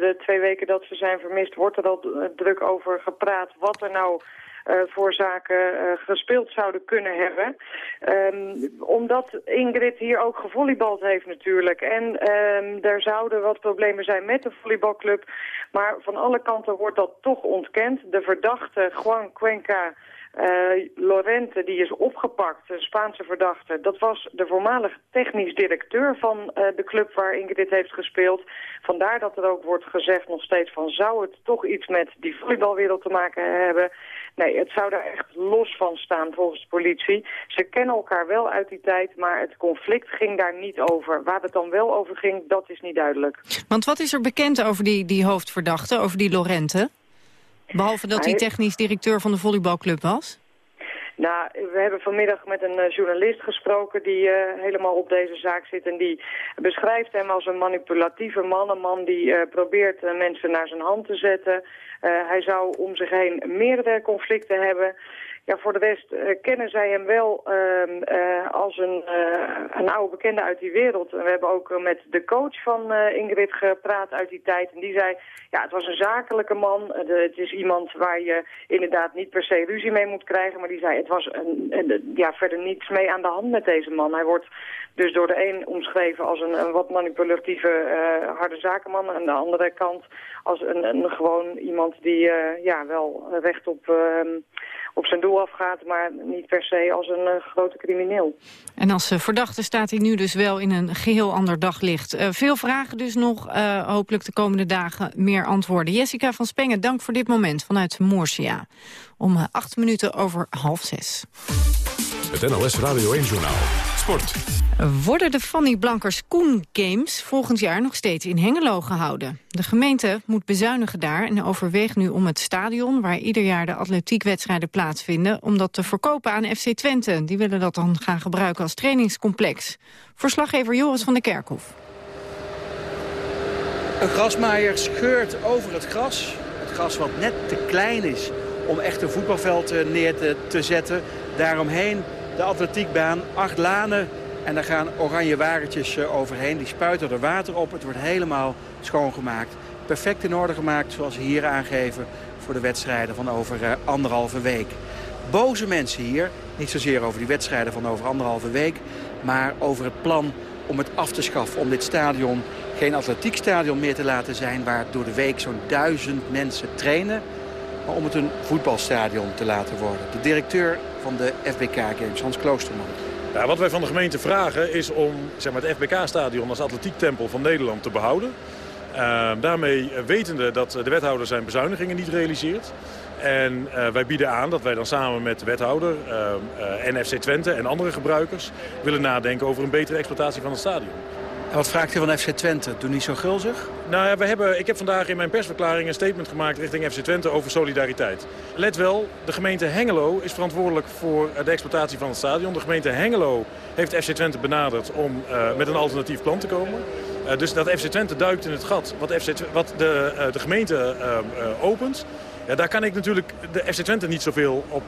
de twee weken dat ze zijn vermist, wordt er al druk over gepraat. Wat er nou uh, voor zaken gespeeld zouden kunnen hebben. Um, omdat Ingrid hier ook gevolleybald heeft natuurlijk. En um, er zouden wat problemen zijn met de volleybalclub. Maar van alle kanten wordt dat toch ontkend. De verdachte Juan Cuenca... Uh, Lorente, die is opgepakt, een Spaanse verdachte. Dat was de voormalig technisch directeur van uh, de club waar Ingrid heeft gespeeld. Vandaar dat er ook wordt gezegd nog steeds van... zou het toch iets met die volleybalwereld te maken hebben? Nee, het zou daar echt los van staan volgens de politie. Ze kennen elkaar wel uit die tijd, maar het conflict ging daar niet over. Waar het dan wel over ging, dat is niet duidelijk. Want wat is er bekend over die, die hoofdverdachte, over die Lorente? Behalve dat hij technisch directeur van de volleybalclub was? Nou, we hebben vanmiddag met een uh, journalist gesproken die uh, helemaal op deze zaak zit. En die beschrijft hem als een manipulatieve man. Een man die uh, probeert mensen naar zijn hand te zetten. hij zou om zich heen meerdere conflicten hebben. Ja, voor de rest uh, kennen zij hem wel uh, uh, als een, een oude bekende uit die wereld. En we hebben ook met de coach van Ingrid gepraat uit die tijd. En die zei, ja, het was een zakelijke man. Het is iemand waar je inderdaad niet per se ruzie mee moet krijgen. Maar die zei, het was een, ja, verder niets mee aan de hand met deze man. Hij wordt dus door de een omschreven als een, een wat manipulatieve harde zakenman. Aan de andere kant als een, een gewoon iemand die ja, wel recht op ehm, op zijn doel afgaat, maar niet per se als een uh, grote crimineel. En als uh, verdachte staat hij nu dus wel in een geheel ander daglicht. Uh, veel vragen dus nog, hopelijk de komende dagen meer antwoorden. Jessica van Spengen, dank voor dit moment vanuit Moorsia. Om acht minuten over half zes. Het NLS Radio 1 Journaal. Sport. Worden de Fanny Blankers Koen Games volgend jaar nog steeds in Hengelo gehouden? De gemeente moet bezuinigen daar en overweegt nu om het stadion... waar ieder jaar de atletiekwedstrijden plaatsvinden... om dat te verkopen aan FC Twente. Die willen dat dan gaan gebruiken als trainingscomplex. Verslaggever Joris van der Kerkhof. Een grasmaaier scheurt over het gras. Het gras wat net te klein is om echt een voetbalveld eh, neer te, te zetten. Daaromheen de atletiekbaan, acht lanen en daar gaan oranje wagentjes eh, overheen. Die spuiten er water op. Het wordt helemaal schoongemaakt. Perfect in orde gemaakt, zoals ze hier aangeven... voor de wedstrijden van over uh, anderhalve week. Boze mensen hier, niet zozeer over die wedstrijden van over anderhalve week... maar over het plan om het af te schaffen, om dit stadion geen atletiekstadion meer te laten zijn... waar door de week zo'n duizend mensen trainen... maar om het een voetbalstadion te laten worden. De directeur van de FBK Games, Hans Kloosterman. Ja, wat wij van de gemeente vragen is om zeg maar, het FBK-stadion als atletiektempel van Nederland te behouden. Uh, daarmee wetende dat de wethouder zijn bezuinigingen niet realiseert. En uh, wij bieden aan dat wij dan samen met de wethouder uh, en FC Twente en andere gebruikers... willen nadenken over een betere exploitatie van het stadion. En wat vraagt u van FC Twente? Doe niet zo gulzig? Nou ja, we hebben, ik heb vandaag in mijn persverklaring een statement gemaakt richting FC Twente over solidariteit. Let wel, de gemeente Hengelo is verantwoordelijk voor de exploitatie van het stadion. De gemeente Hengelo heeft FC Twente benaderd om uh, met een alternatief plan te komen. Uh, dus dat FC Twente duikt in het gat wat, FC, wat de, uh, de gemeente opent. Ja, daar kan ik natuurlijk de FC Twente niet zoveel op,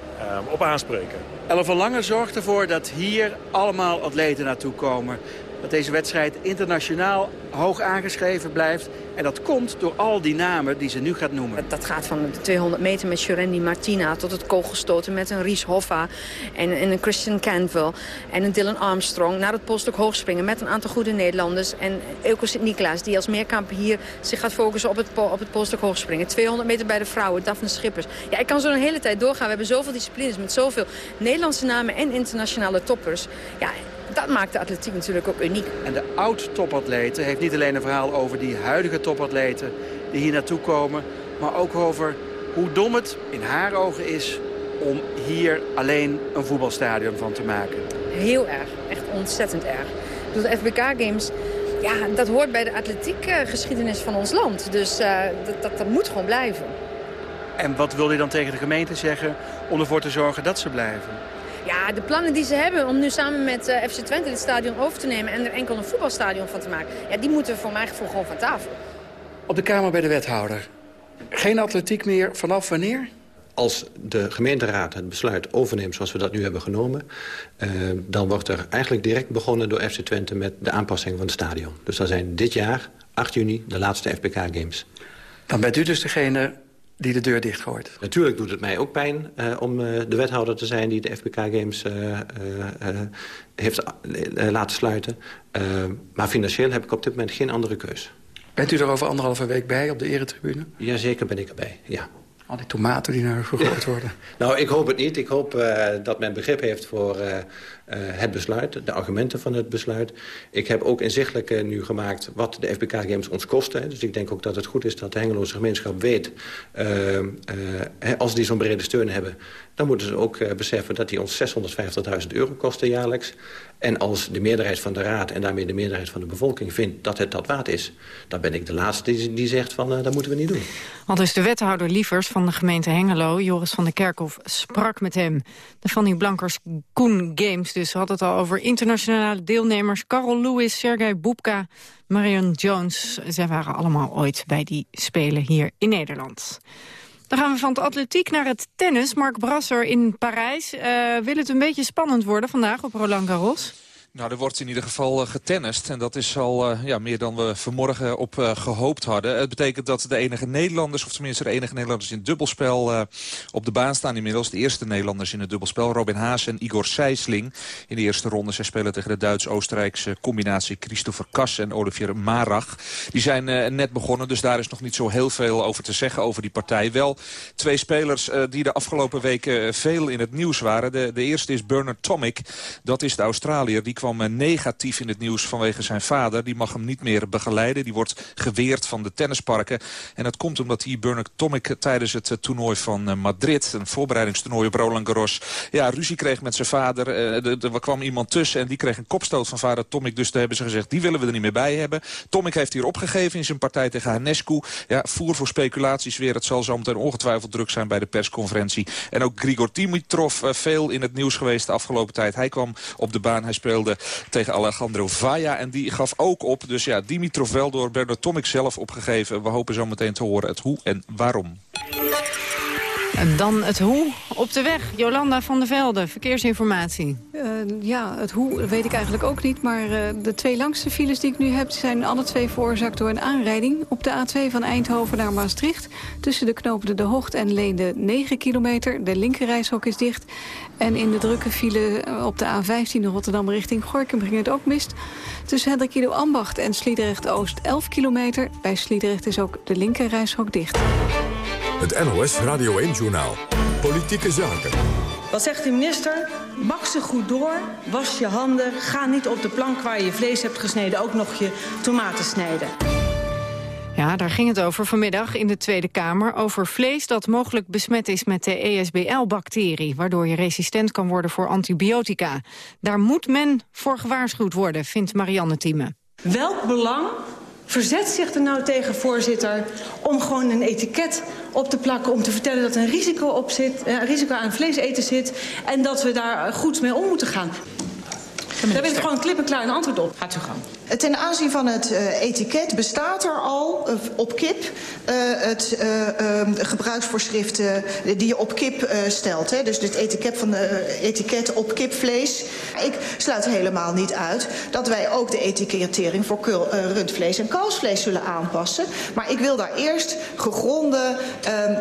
op aanspreken. Ellen van Lange zorgt ervoor dat hier allemaal atleten naartoe komen dat deze wedstrijd internationaal hoog aangeschreven blijft. En dat komt door al die namen die ze nu gaat noemen. Dat gaat van de 200 meter met Shorendi Martina tot het kogelstoten met een Ries Hoffa en, en, een Christian Canville en een Dylan Armstrong. Naar het polstok hoogspringen met een aantal goede Nederlanders. En Elko Sint-Nicolaas die als meerkamper hier zich gaat focussen op het, op het hoogspringen. 200 meter bij de vrouwen, Daphne Schippers. Ja, ik kan zo een hele tijd doorgaan. We hebben zoveel disciplines met zoveel Nederlandse namen en internationale toppers. Ja, dat maakt de atletiek natuurlijk ook uniek. En de oud-topatleten heeft niet alleen een verhaal over die huidige topatleten die hier naartoe komen, maar ook over hoe dom het in haar ogen is om hier alleen een voetbalstadion van te maken. Heel erg, echt ontzettend erg. Dus de FBK Games, ja, dat hoort bij de atletiekgeschiedenis van ons land. Dus uh, dat, dat, dat moet gewoon blijven. En wat wil je dan tegen de gemeente zeggen om ervoor te zorgen dat ze blijven? Ja, de plannen die ze hebben om nu samen met uh, FC Twente dit stadion over te nemen... en er enkel een voetbalstadion van te maken... Ja, die moeten voor mijn gevoel gewoon van tafel. Op de Kamer bij de wethouder. Geen atletiek meer vanaf wanneer? Als de gemeenteraad het besluit overneemt zoals we dat nu hebben genomen... Uh, dan wordt er eigenlijk direct begonnen door FC Twente met de aanpassing van het stadion. Dus dat zijn dit jaar, 8 juni, de laatste FPK Games. Dan bent u dus degene die de deur dichtgooit. Natuurlijk doet het mij ook pijn uh, om uh, de wethouder te zijn... die de FBK Games uh, heeft laten sluiten. maar financieel heb ik op dit moment geen andere keus. Bent u er over anderhalve week bij op de eretribune? Jazeker ben ik erbij, ja. Al die tomaten die naar gegooid worden. nou, ik hoop het niet. Ik hoop dat men begrip heeft voor het besluit, de argumenten van het besluit. Ik heb ook inzichtelijk nu gemaakt wat de FBK Games ons kosten. Dus ik denk ook dat het goed is dat de Hengeloze gemeenschap weet... als die zo'n brede steun hebben, dan moeten ze ook beseffen... dat die ons 650.000 euro kosten jaarlijks. En als de meerderheid van de Raad en daarmee de meerderheid van de bevolking vindt dat het dat waard is... dan ben ik de laatste die, die zegt van uh, dat moeten we niet doen. Al dus de wethouder Lievers van de gemeente Hengelo, Joris van der Kerkhof, sprak met hem. De Fanny Blankers Koen Games dus had het al over internationale deelnemers... Carol Lewis, Sergei Boepka, Marion Jones. Zij waren allemaal ooit bij die Spelen hier in Nederland. Dan gaan we van het atletiek naar het tennis. Mark Brasser in Parijs. Uh, wil het een beetje spannend worden vandaag op Roland Garros? Nou, er wordt in ieder geval uh, getennist. En dat is al uh, ja, meer dan we vanmorgen op uh, gehoopt hadden. Het betekent dat de enige Nederlanders, of tenminste de enige Nederlanders in het dubbelspel op de baan staan inmiddels. De eerste Nederlanders in het dubbelspel, Robin Haas en Igor Sijsling. In de eerste ronde, zij spelen tegen de Duits-Oostenrijkse combinatie Christopher Kass en Olivier Marach. Die zijn net begonnen, dus daar is nog niet zo heel veel over te zeggen over die partij. Wel twee spelers die de afgelopen weken veel in het nieuws waren. De, de eerste is Bernard Tomic, dat is de Australiër. Die kwam eh, negatief in het nieuws vanwege zijn vader. Die mag hem niet meer begeleiden. Die wordt geweerd van de tennisparken. En dat komt omdat hij Bernard Tomic tijdens het eh, toernooi van eh, Madrid... een voorbereidingstoernooi op Roland Garros... ja, ruzie kreeg met zijn vader. Er kwam iemand tussen en die kreeg een kopstoot van vader Tomic. Dus daar hebben ze gezegd, die willen we er niet meer bij hebben. Tomic heeft hier opgegeven in zijn partij tegen Hanescu. Ja, voer voor speculaties weer. Het zal zo meteen ongetwijfeld druk zijn bij de persconferentie. En ook Grigor Dimitrov, veel in het nieuws geweest de afgelopen tijd. Hij kwam op de baan, hij speelde tegen Alejandro Vaya. En die gaf ook op. Dus ja, Dimitrov wel door Bernard Tomic zelf opgegeven. We hopen zo meteen te horen het hoe en waarom. Dan het hoe op de weg. Jolanda van der Velde, verkeersinformatie. Uh, ja, het hoe weet ik eigenlijk ook niet. Maar uh, de twee langste files die ik nu heb... zijn alle twee veroorzaakt door een aanrijding. Op de A2 van Eindhoven naar Maastricht. Tussen de knopen De Hoogt en Leende 9 kilometer. De linkerrijshok is dicht. En in de drukke file op de A15 Rotterdam richting Gorkum brengt het ook mist. Tussen Hendrik Ido Ambacht en Sliedrecht-Oost 11 kilometer. Bij Sliedrecht is ook de linkerrijshok dicht. Het NOS Radio 1-journaal. Politieke zaken. Wat zegt de minister? Bak ze goed door, was je handen, ga niet op de plank waar je je vlees hebt gesneden... ook nog je tomaten snijden. Ja, daar ging het over vanmiddag in de Tweede Kamer. Over vlees dat mogelijk besmet is met de ESBL-bacterie... waardoor je resistent kan worden voor antibiotica. Daar moet men voor gewaarschuwd worden, vindt Marianne Thieme. Welk belang verzet zich er nou tegen, voorzitter... om gewoon een etiket op te plakken... om te vertellen dat er een risico, op zit, een risico aan vlees eten zit... en dat we daar goed mee om moeten gaan. Daar wil ik gewoon klip en klaar een antwoord op. Gaat u gang. Ten aanzien van het uh, etiket bestaat er al uh, op kip uh, het gebruiksvoorschrift die je op kip stelt. Hè? Dus het etiket, van de, etiket op kipvlees. Ik sluit helemaal niet uit dat wij ook de etikettering voor rundvlees en kalfsvlees zullen aanpassen. Maar ik wil daar eerst gegronde ehm,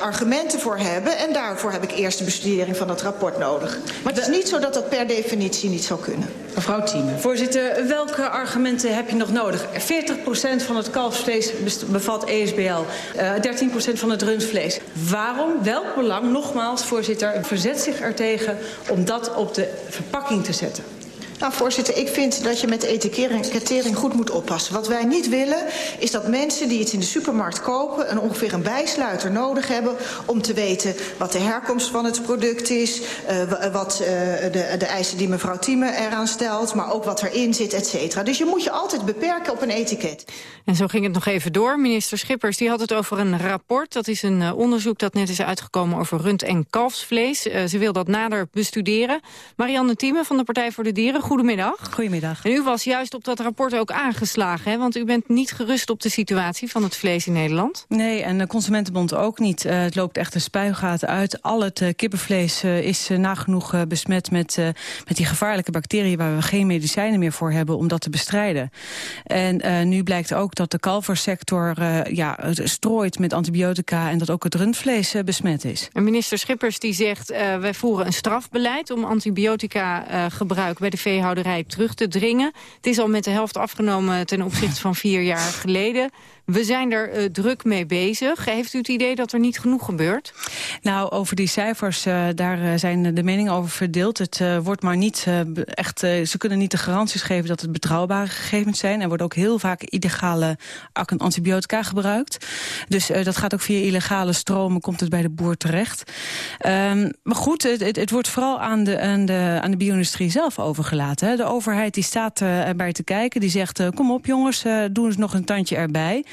argumenten voor hebben. En daarvoor heb ik eerst de bestudering van het rapport nodig. Maar het is niet zo dat dat per definitie niet zou kunnen. Mevrouw Thieme. Voorzitter, welke argumenten heb je nog nodig? 40% van het kalfsvlees bevat ESBL, uh, 13% van het rundvlees. Waarom, welk belang, nogmaals, voorzitter, verzet zich ertegen om dat op de verpakking te zetten? Nou, voorzitter, ik vind dat je met etikettering goed moet oppassen. Wat wij niet willen, is dat mensen die iets in de supermarkt kopen... een ongeveer een bijsluiter nodig hebben om te weten... wat de herkomst van het product is, uh, wat uh, de, de eisen die mevrouw Thieme eraan stelt... maar ook wat erin zit, et cetera. Dus je moet je altijd beperken op een etiket. En zo ging het nog even door. Minister Schippers die had het over een rapport. Dat is een onderzoek dat net is uitgekomen over rund- en kalfsvlees. ze wil dat nader bestuderen. Marianne Thieme van de Partij voor de Dieren goedemiddag. Goedemiddag. En u was juist op dat rapport ook aangeslagen, hè? want u bent niet gerust op de situatie van het vlees in Nederland. Nee, en de Consumentenbond ook niet. Uh, het loopt echt een spuigaten uit. Al het uh, kippenvlees uh, is nagenoeg besmet met, met die gevaarlijke bacteriën... waar we geen medicijnen meer voor hebben om dat te bestrijden. En nu blijkt ook dat de kalversector ja, strooit met antibiotica... en dat ook het rundvlees besmet is. En minister Schippers die zegt, wij voeren een strafbeleid... om antibiotica gebruik bij de VH veehouderij terug te dringen. Het is al met de helft afgenomen ten opzichte van vier jaar geleden. We zijn er uh, druk mee bezig. Heeft u het idee dat er niet genoeg gebeurt? Nou, over die cijfers, uh, daar uh, zijn de meningen over verdeeld. Het wordt maar niet echt... ze kunnen niet de garanties geven dat het betrouwbare gegevens zijn. Er worden ook heel vaak illegale antibiotica gebruikt. Dus dat gaat ook via illegale stromen, komt het bij de boer terecht. Um, maar goed, het, het, wordt vooral aan de, aan de, aan de bio-industrie zelf overgelaten. Hè. De overheid die staat erbij te kijken. Die zegt, kom op jongens, doe eens nog een tandje erbij.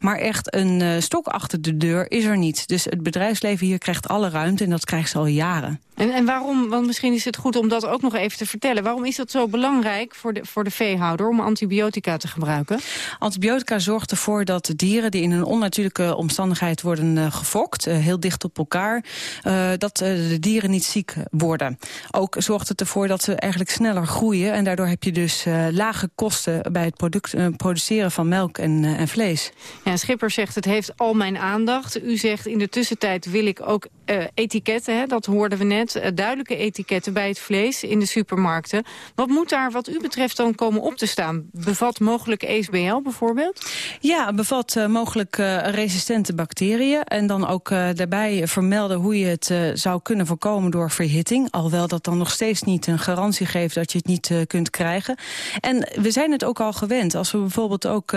Maar echt een uh, stok achter de deur is er niet. Dus het bedrijfsleven hier krijgt alle ruimte en dat krijgt ze al jaren. En, en waarom, want misschien is het goed om dat ook nog even te vertellen... waarom is dat zo belangrijk voor de, voor de veehouder om antibiotica te gebruiken? Antibiotica zorgt ervoor dat de dieren die in een onnatuurlijke omstandigheid worden uh, gefokt... Uh, heel dicht op elkaar, uh, dat de dieren niet ziek worden. Ook zorgt het ervoor dat ze eigenlijk sneller groeien... en daardoor heb je dus lage kosten bij het product, produceren van melk en, en vlees. Ja, Schipper zegt het heeft al mijn aandacht. U zegt in de tussentijd wil ik ook etiketten, hè, dat hoorden we net uh, duidelijke etiketten bij het vlees in de supermarkten. Wat moet daar wat u betreft dan komen op te staan? Bevat mogelijk ESBL bijvoorbeeld? Ja, bevat uh, mogelijk resistente bacteriën. En dan ook daarbij vermelden hoe je het zou kunnen voorkomen door verhitting. Alhoewel dat dan nog steeds niet een garantie geeft dat je het niet kunt krijgen. En we zijn het ook al gewend. Als we bijvoorbeeld ook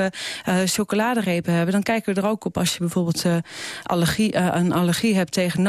chocoladerepen hebben... dan kijken we er ook op als je bijvoorbeeld allergie, een allergie hebt tegen.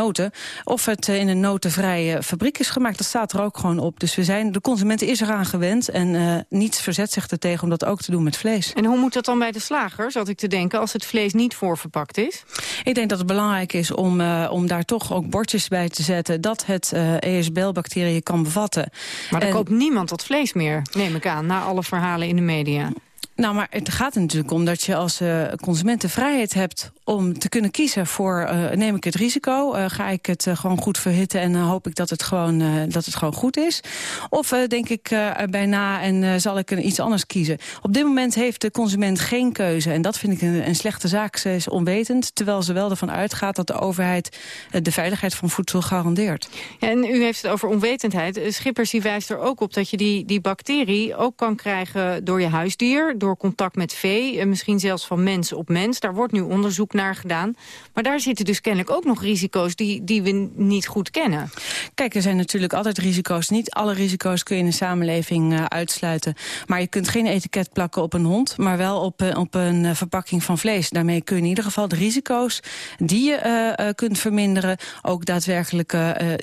Of het in een notenvrij vrije fabriek is gemaakt. Dat staat er ook gewoon op. Dus we zijn, de consument is eraan gewend en uh, niets verzet zich er tegen om dat ook te doen met vlees. En hoe moet dat dan bij de slager, zat ik te denken, als het vlees niet voorverpakt is? Ik denk dat het belangrijk is om, uh, om daar toch ook bordjes bij te zetten dat het uh, eh, ESBL-bacteriën kan bevatten. Maar en... koopt niemand dat vlees meer, neem ik aan, na alle verhalen in de media. Nou, maar het gaat er natuurlijk om dat je als uh, consument de vrijheid hebt om te kunnen kiezen voor... Uh, neem ik het risico, uh, ga ik het gewoon goed verhitten... en hoop ik dat het gewoon, dat het gewoon goed is. Of denk ik erbij na en zal ik iets anders kiezen. Op dit moment heeft de consument geen keuze. En dat vind ik een, een slechte zaak. Ze is onwetend, terwijl ze wel ervan uitgaat... dat de overheid de veiligheid van voedsel garandeert. en u heeft het over onwetendheid. Schippers die wijst er ook op dat je die, die bacterie ook kan krijgen... door je huisdier, contact met vee... misschien zelfs van mens op mens. Daar wordt nu onderzoek naar gedaan. Maar daar zitten dus kennelijk ook nog risico's die, die we niet goed kennen. Kijk, er zijn natuurlijk altijd risico's. Niet alle risico's kun je in een samenleving uh, uitsluiten. Maar je kunt geen etiket plakken op een hond, maar wel op, uh, op een uh, verpakking van vlees. Daarmee kun je in ieder geval de risico's die je kunt verminderen... ook daadwerkelijk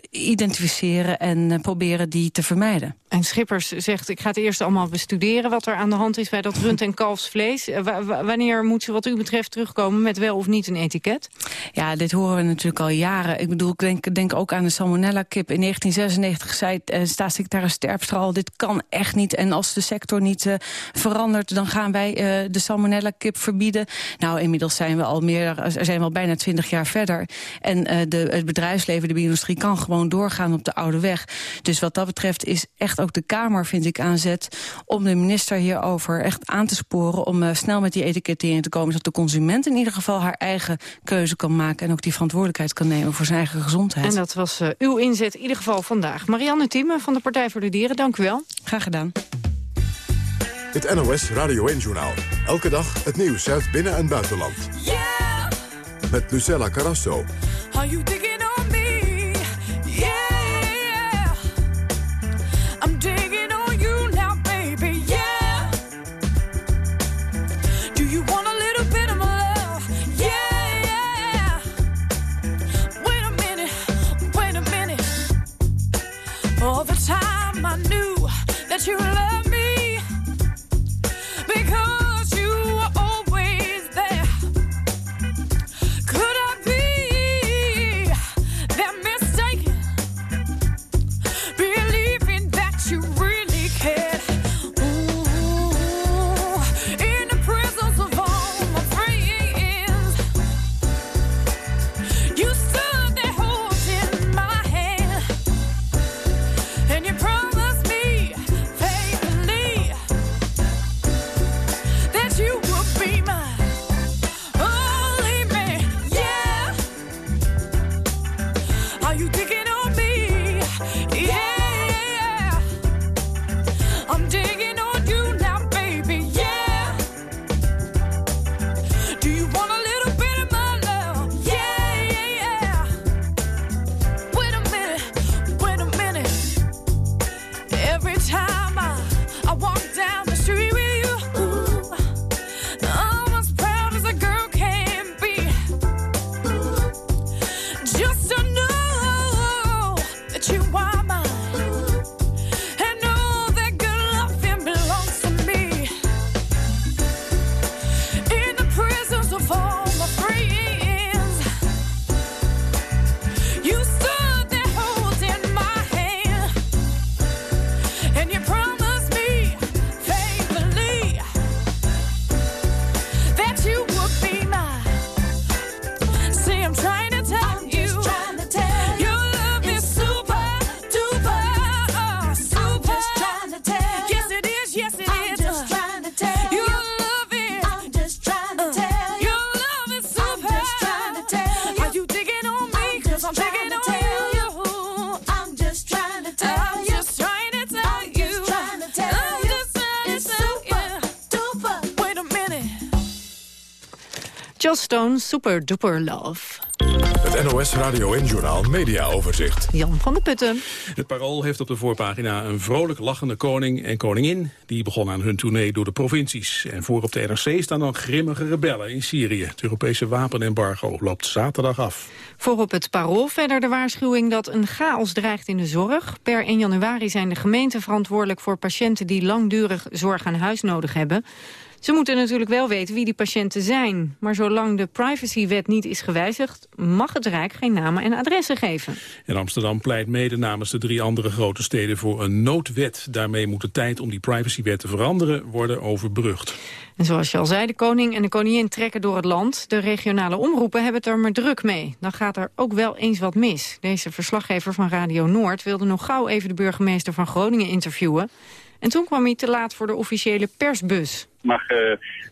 identificeren en proberen die te vermijden. En Schippers zegt, ik ga het eerst allemaal bestuderen... wat er aan de hand is bij dat rund- en kalfsvlees. wanneer moet ze wat u betreft terugkomen met wel of niet een etiket? Ja, dit horen we natuurlijk al jaren. Ik bedoel, ik denk, denk ook aan de salmonella-kip. In 1996 zei uh, staatssecretaris Terpstra dit kan echt niet en als de sector niet uh, verandert... dan gaan wij de salmonella-kip verbieden. Nou, inmiddels zijn we al meer, zijn we al bijna twintig jaar verder. En de, het bedrijfsleven, de bio-industrie... kan gewoon doorgaan op de oude weg. Dus wat dat betreft is echt ook de Kamer, vind ik, aan zet... om de minister hierover echt aan te sporen... om snel met die etikettering te komen... zodat de consument in ieder geval haar eigen keuze kan maken... en ook die verantwoordelijkheid kan nemen voor zijn eigen gezondheid. En dat was uh, uw inzet in ieder geval vandaag. Marianne Thieme van de Partij voor de Dieren, dank u wel. Graag gedaan. Het NOS Radio 1-journaal. Elke dag het nieuws uit binnen- en buitenland. Yeah! Met Lucella Carrasso. Stone, Super Duper Love. Het NOS Radio en Journal Media Overzicht. Jan van der Putten. Het Parool heeft op de voorpagina een vrolijk lachende koning en koningin. Die begonnen aan hun tournee door de provincies. En voor op de NRC staan dan grimmige rebellen in Syrië. Het Europese wapenembargo loopt zaterdag af. Voor op het Parool verder de waarschuwing dat een chaos dreigt in de zorg. Per 1 januari zijn de gemeenten verantwoordelijk voor patiënten die langdurig zorg aan huis nodig hebben. Ze moeten natuurlijk wel weten wie die patiënten zijn. Maar zolang de privacywet niet is gewijzigd... mag het Rijk geen namen en adressen geven. En Amsterdam pleit mede namens de drie andere grote steden voor een noodwet. Daarmee moet de tijd om die privacywet te veranderen worden overbrugd. En zoals je al zei, de koning en de koningin trekken door het land. De regionale omroepen hebben het er maar druk mee. Dan gaat er ook wel eens wat mis. Deze verslaggever van Radio Noord wilde nog gauw even de burgemeester van Groningen interviewen. En toen kwam hij te laat voor de officiële persbus. Mag uh,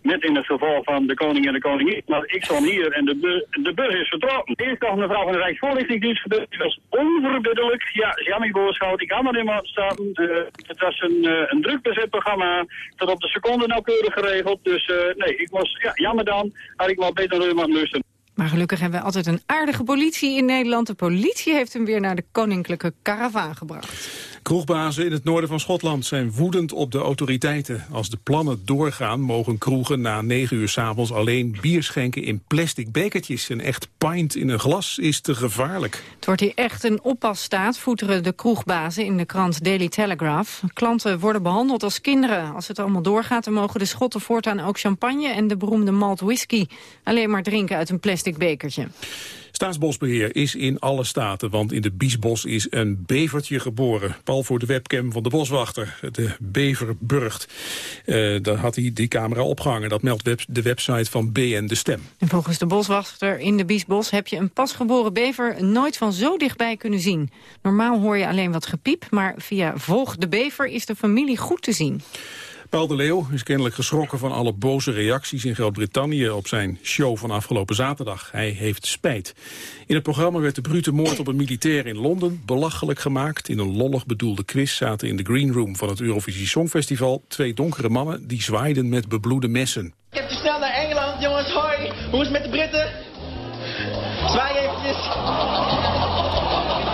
net in het geval van de koning en de koningin, maar ik stond hier en de, bu de bus is vertrokken. Eerst nog mevrouw van de Rijksvoorlichtingsdienst gebeurd, dat was onverbiddelijk. Ja, jammer boodschap, ik kan er helemaal staan. Uh, het was een, uh, een druk bezet programma, tot op de seconde nauwkeurig geregeld. Dus nee, ik was, ja, jammer dan, had ik wel beter naar luisteren. Maar gelukkig hebben we altijd een aardige politie in Nederland. De politie heeft hem weer naar de koninklijke karavaan gebracht. Kroegbazen in het noorden van Schotland zijn woedend op de autoriteiten. Als de plannen doorgaan, mogen kroegen na negen uur s'avonds alleen bier schenken in plastic bekertjes. Een echt pint in een glas is te gevaarlijk. Het wordt hier echt een oppasstaat, voeteren de kroegbazen in de krant Daily Telegraph. Klanten worden behandeld als kinderen. Als het allemaal doorgaat, dan mogen de Schotten voortaan ook champagne en de beroemde malt whisky alleen maar drinken uit een plastic bekertje. Staatsbosbeheer is in alle staten, want in de Biesbos is een bevertje geboren. Pal voor de webcam van de boswachter, de bever burgt. Uh, daar had hij die camera opgehangen, dat meldt de website van BN De Stem. En volgens de boswachter in de Biesbos heb je een pasgeboren bever nooit van zo dichtbij kunnen zien. Normaal hoor je alleen wat gepiep, maar via Volg de Bever is de familie goed te zien. Paul de Leeuw is kennelijk geschrokken van alle boze reacties in Groot-Brittannië op zijn show van afgelopen zaterdag. Hij heeft spijt. In het programma werd de brute moord op een militair in Londen belachelijk gemaakt. In een lollig bedoelde quiz zaten in de green room van het Eurovisie Songfestival twee donkere mannen die zwaaiden met bebloede messen. Ik heb te snel naar Engeland, jongens, hoi! Hoe is het met de Britten? Zwaai eventjes.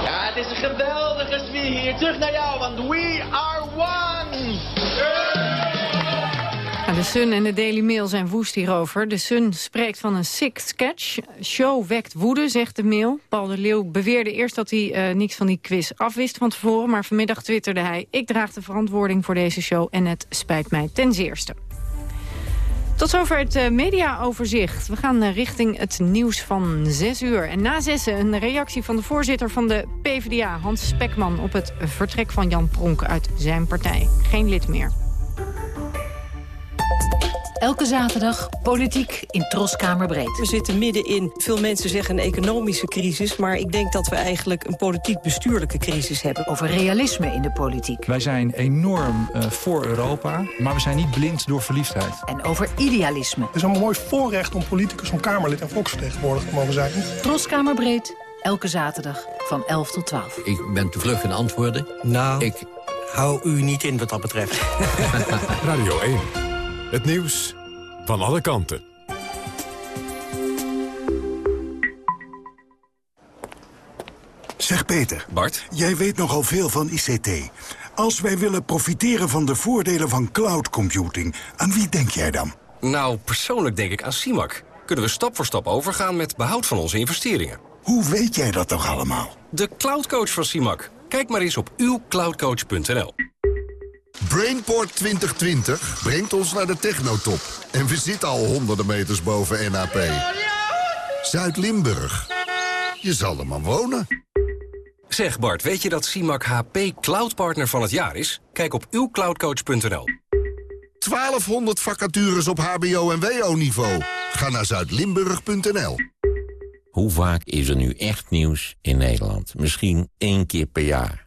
Ja, het is een geweldige sfeer hier. Terug naar jou, want we are one! De Sun en de Daily Mail zijn woest hierover. De Sun spreekt van een sick sketch. Show wekt woede, zegt de mail. Paul de Leeuw beweerde eerst dat hij uh, niks van die quiz afwist van tevoren... maar vanmiddag twitterde hij... ik draag de verantwoording voor deze show en het spijt mij ten zeerste. Tot zover het uh, mediaoverzicht. We gaan uh, richting het nieuws van 6 uur. En na zessen een reactie van de voorzitter van de PvdA, Hans Spekman... op het vertrek van Jan Pronk uit zijn partij. Geen lid meer. Elke zaterdag politiek in Troskamer Breed. We zitten middenin, veel mensen zeggen een economische crisis... maar ik denk dat we eigenlijk een politiek-bestuurlijke crisis hebben. Over realisme in de politiek. Wij zijn enorm uh, voor Europa, maar we zijn niet blind door verliefdheid. En over idealisme. Het is een mooi voorrecht om politicus, om Kamerlid en volksvertegenwoordiger te mogen zijn. Troskamer Breed, elke zaterdag van 11 tot 12. Ik ben te vlug in antwoorden. Nou, ik hou u niet in wat dat betreft. Radio 1. Het nieuws van alle kanten. Zeg Peter. Bart? Jij weet nogal veel van ICT. Als wij willen profiteren van de voordelen van cloud computing, aan wie denk jij dan? Nou, persoonlijk denk ik aan CIMAC. Kunnen we stap voor stap overgaan met behoud van onze investeringen. Hoe weet jij dat toch allemaal? De cloudcoach van CIMAC. Kijk maar eens op uwcloudcoach.nl. Brainport 2020 brengt ons naar de technotop. En we zitten al honderden meters boven NAP. Zuid-Limburg. Je zal er maar wonen. Zeg Bart, weet je dat CIMAC HP Cloud Partner van het jaar is? Kijk op uwcloudcoach.nl. 1200 vacatures op hbo- en wo-niveau. Ga naar zuidlimburg.nl. Hoe vaak is er nu echt nieuws in Nederland? Misschien één keer per jaar.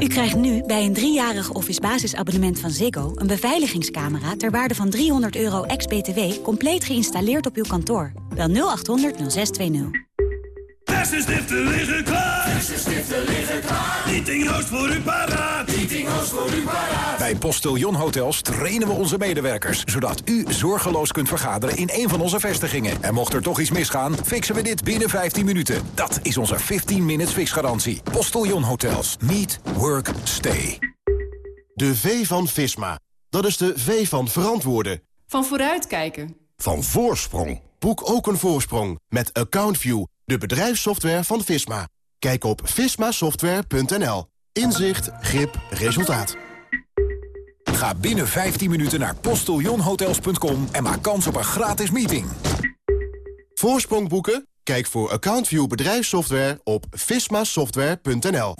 U krijgt nu bij een driejarig office basisabonnement van Ziggo... een beveiligingscamera ter waarde van 300 euro ex-BTW... compleet geïnstalleerd op uw kantoor. Bel 0800 0620. Kersenstiften liggen klaar. Kersenstiften liggen klaar. Meetinghoost voor u paraat. Meetinghoost voor u paraat. Bij Postillon Hotels trainen we onze medewerkers... zodat u zorgeloos kunt vergaderen in een van onze vestigingen. En mocht er toch iets misgaan, fixen we dit binnen 15 minuten. Dat is onze 15 minutes fixgarantie. Postillon Hotels. Meet. Work. Stay. De V van Visma. Dat is de V van verantwoorden. Van vooruitkijken. Van voorsprong. Boek ook een voorsprong met AccountView de bedrijfssoftware van Visma. Kijk op vismasoftware.nl. Inzicht, grip, resultaat. Ga binnen 15 minuten naar postiljonhotels.com en maak kans op een gratis meeting. Voorsprong boeken? Kijk voor AccountView bedrijfssoftware op vismasoftware.nl.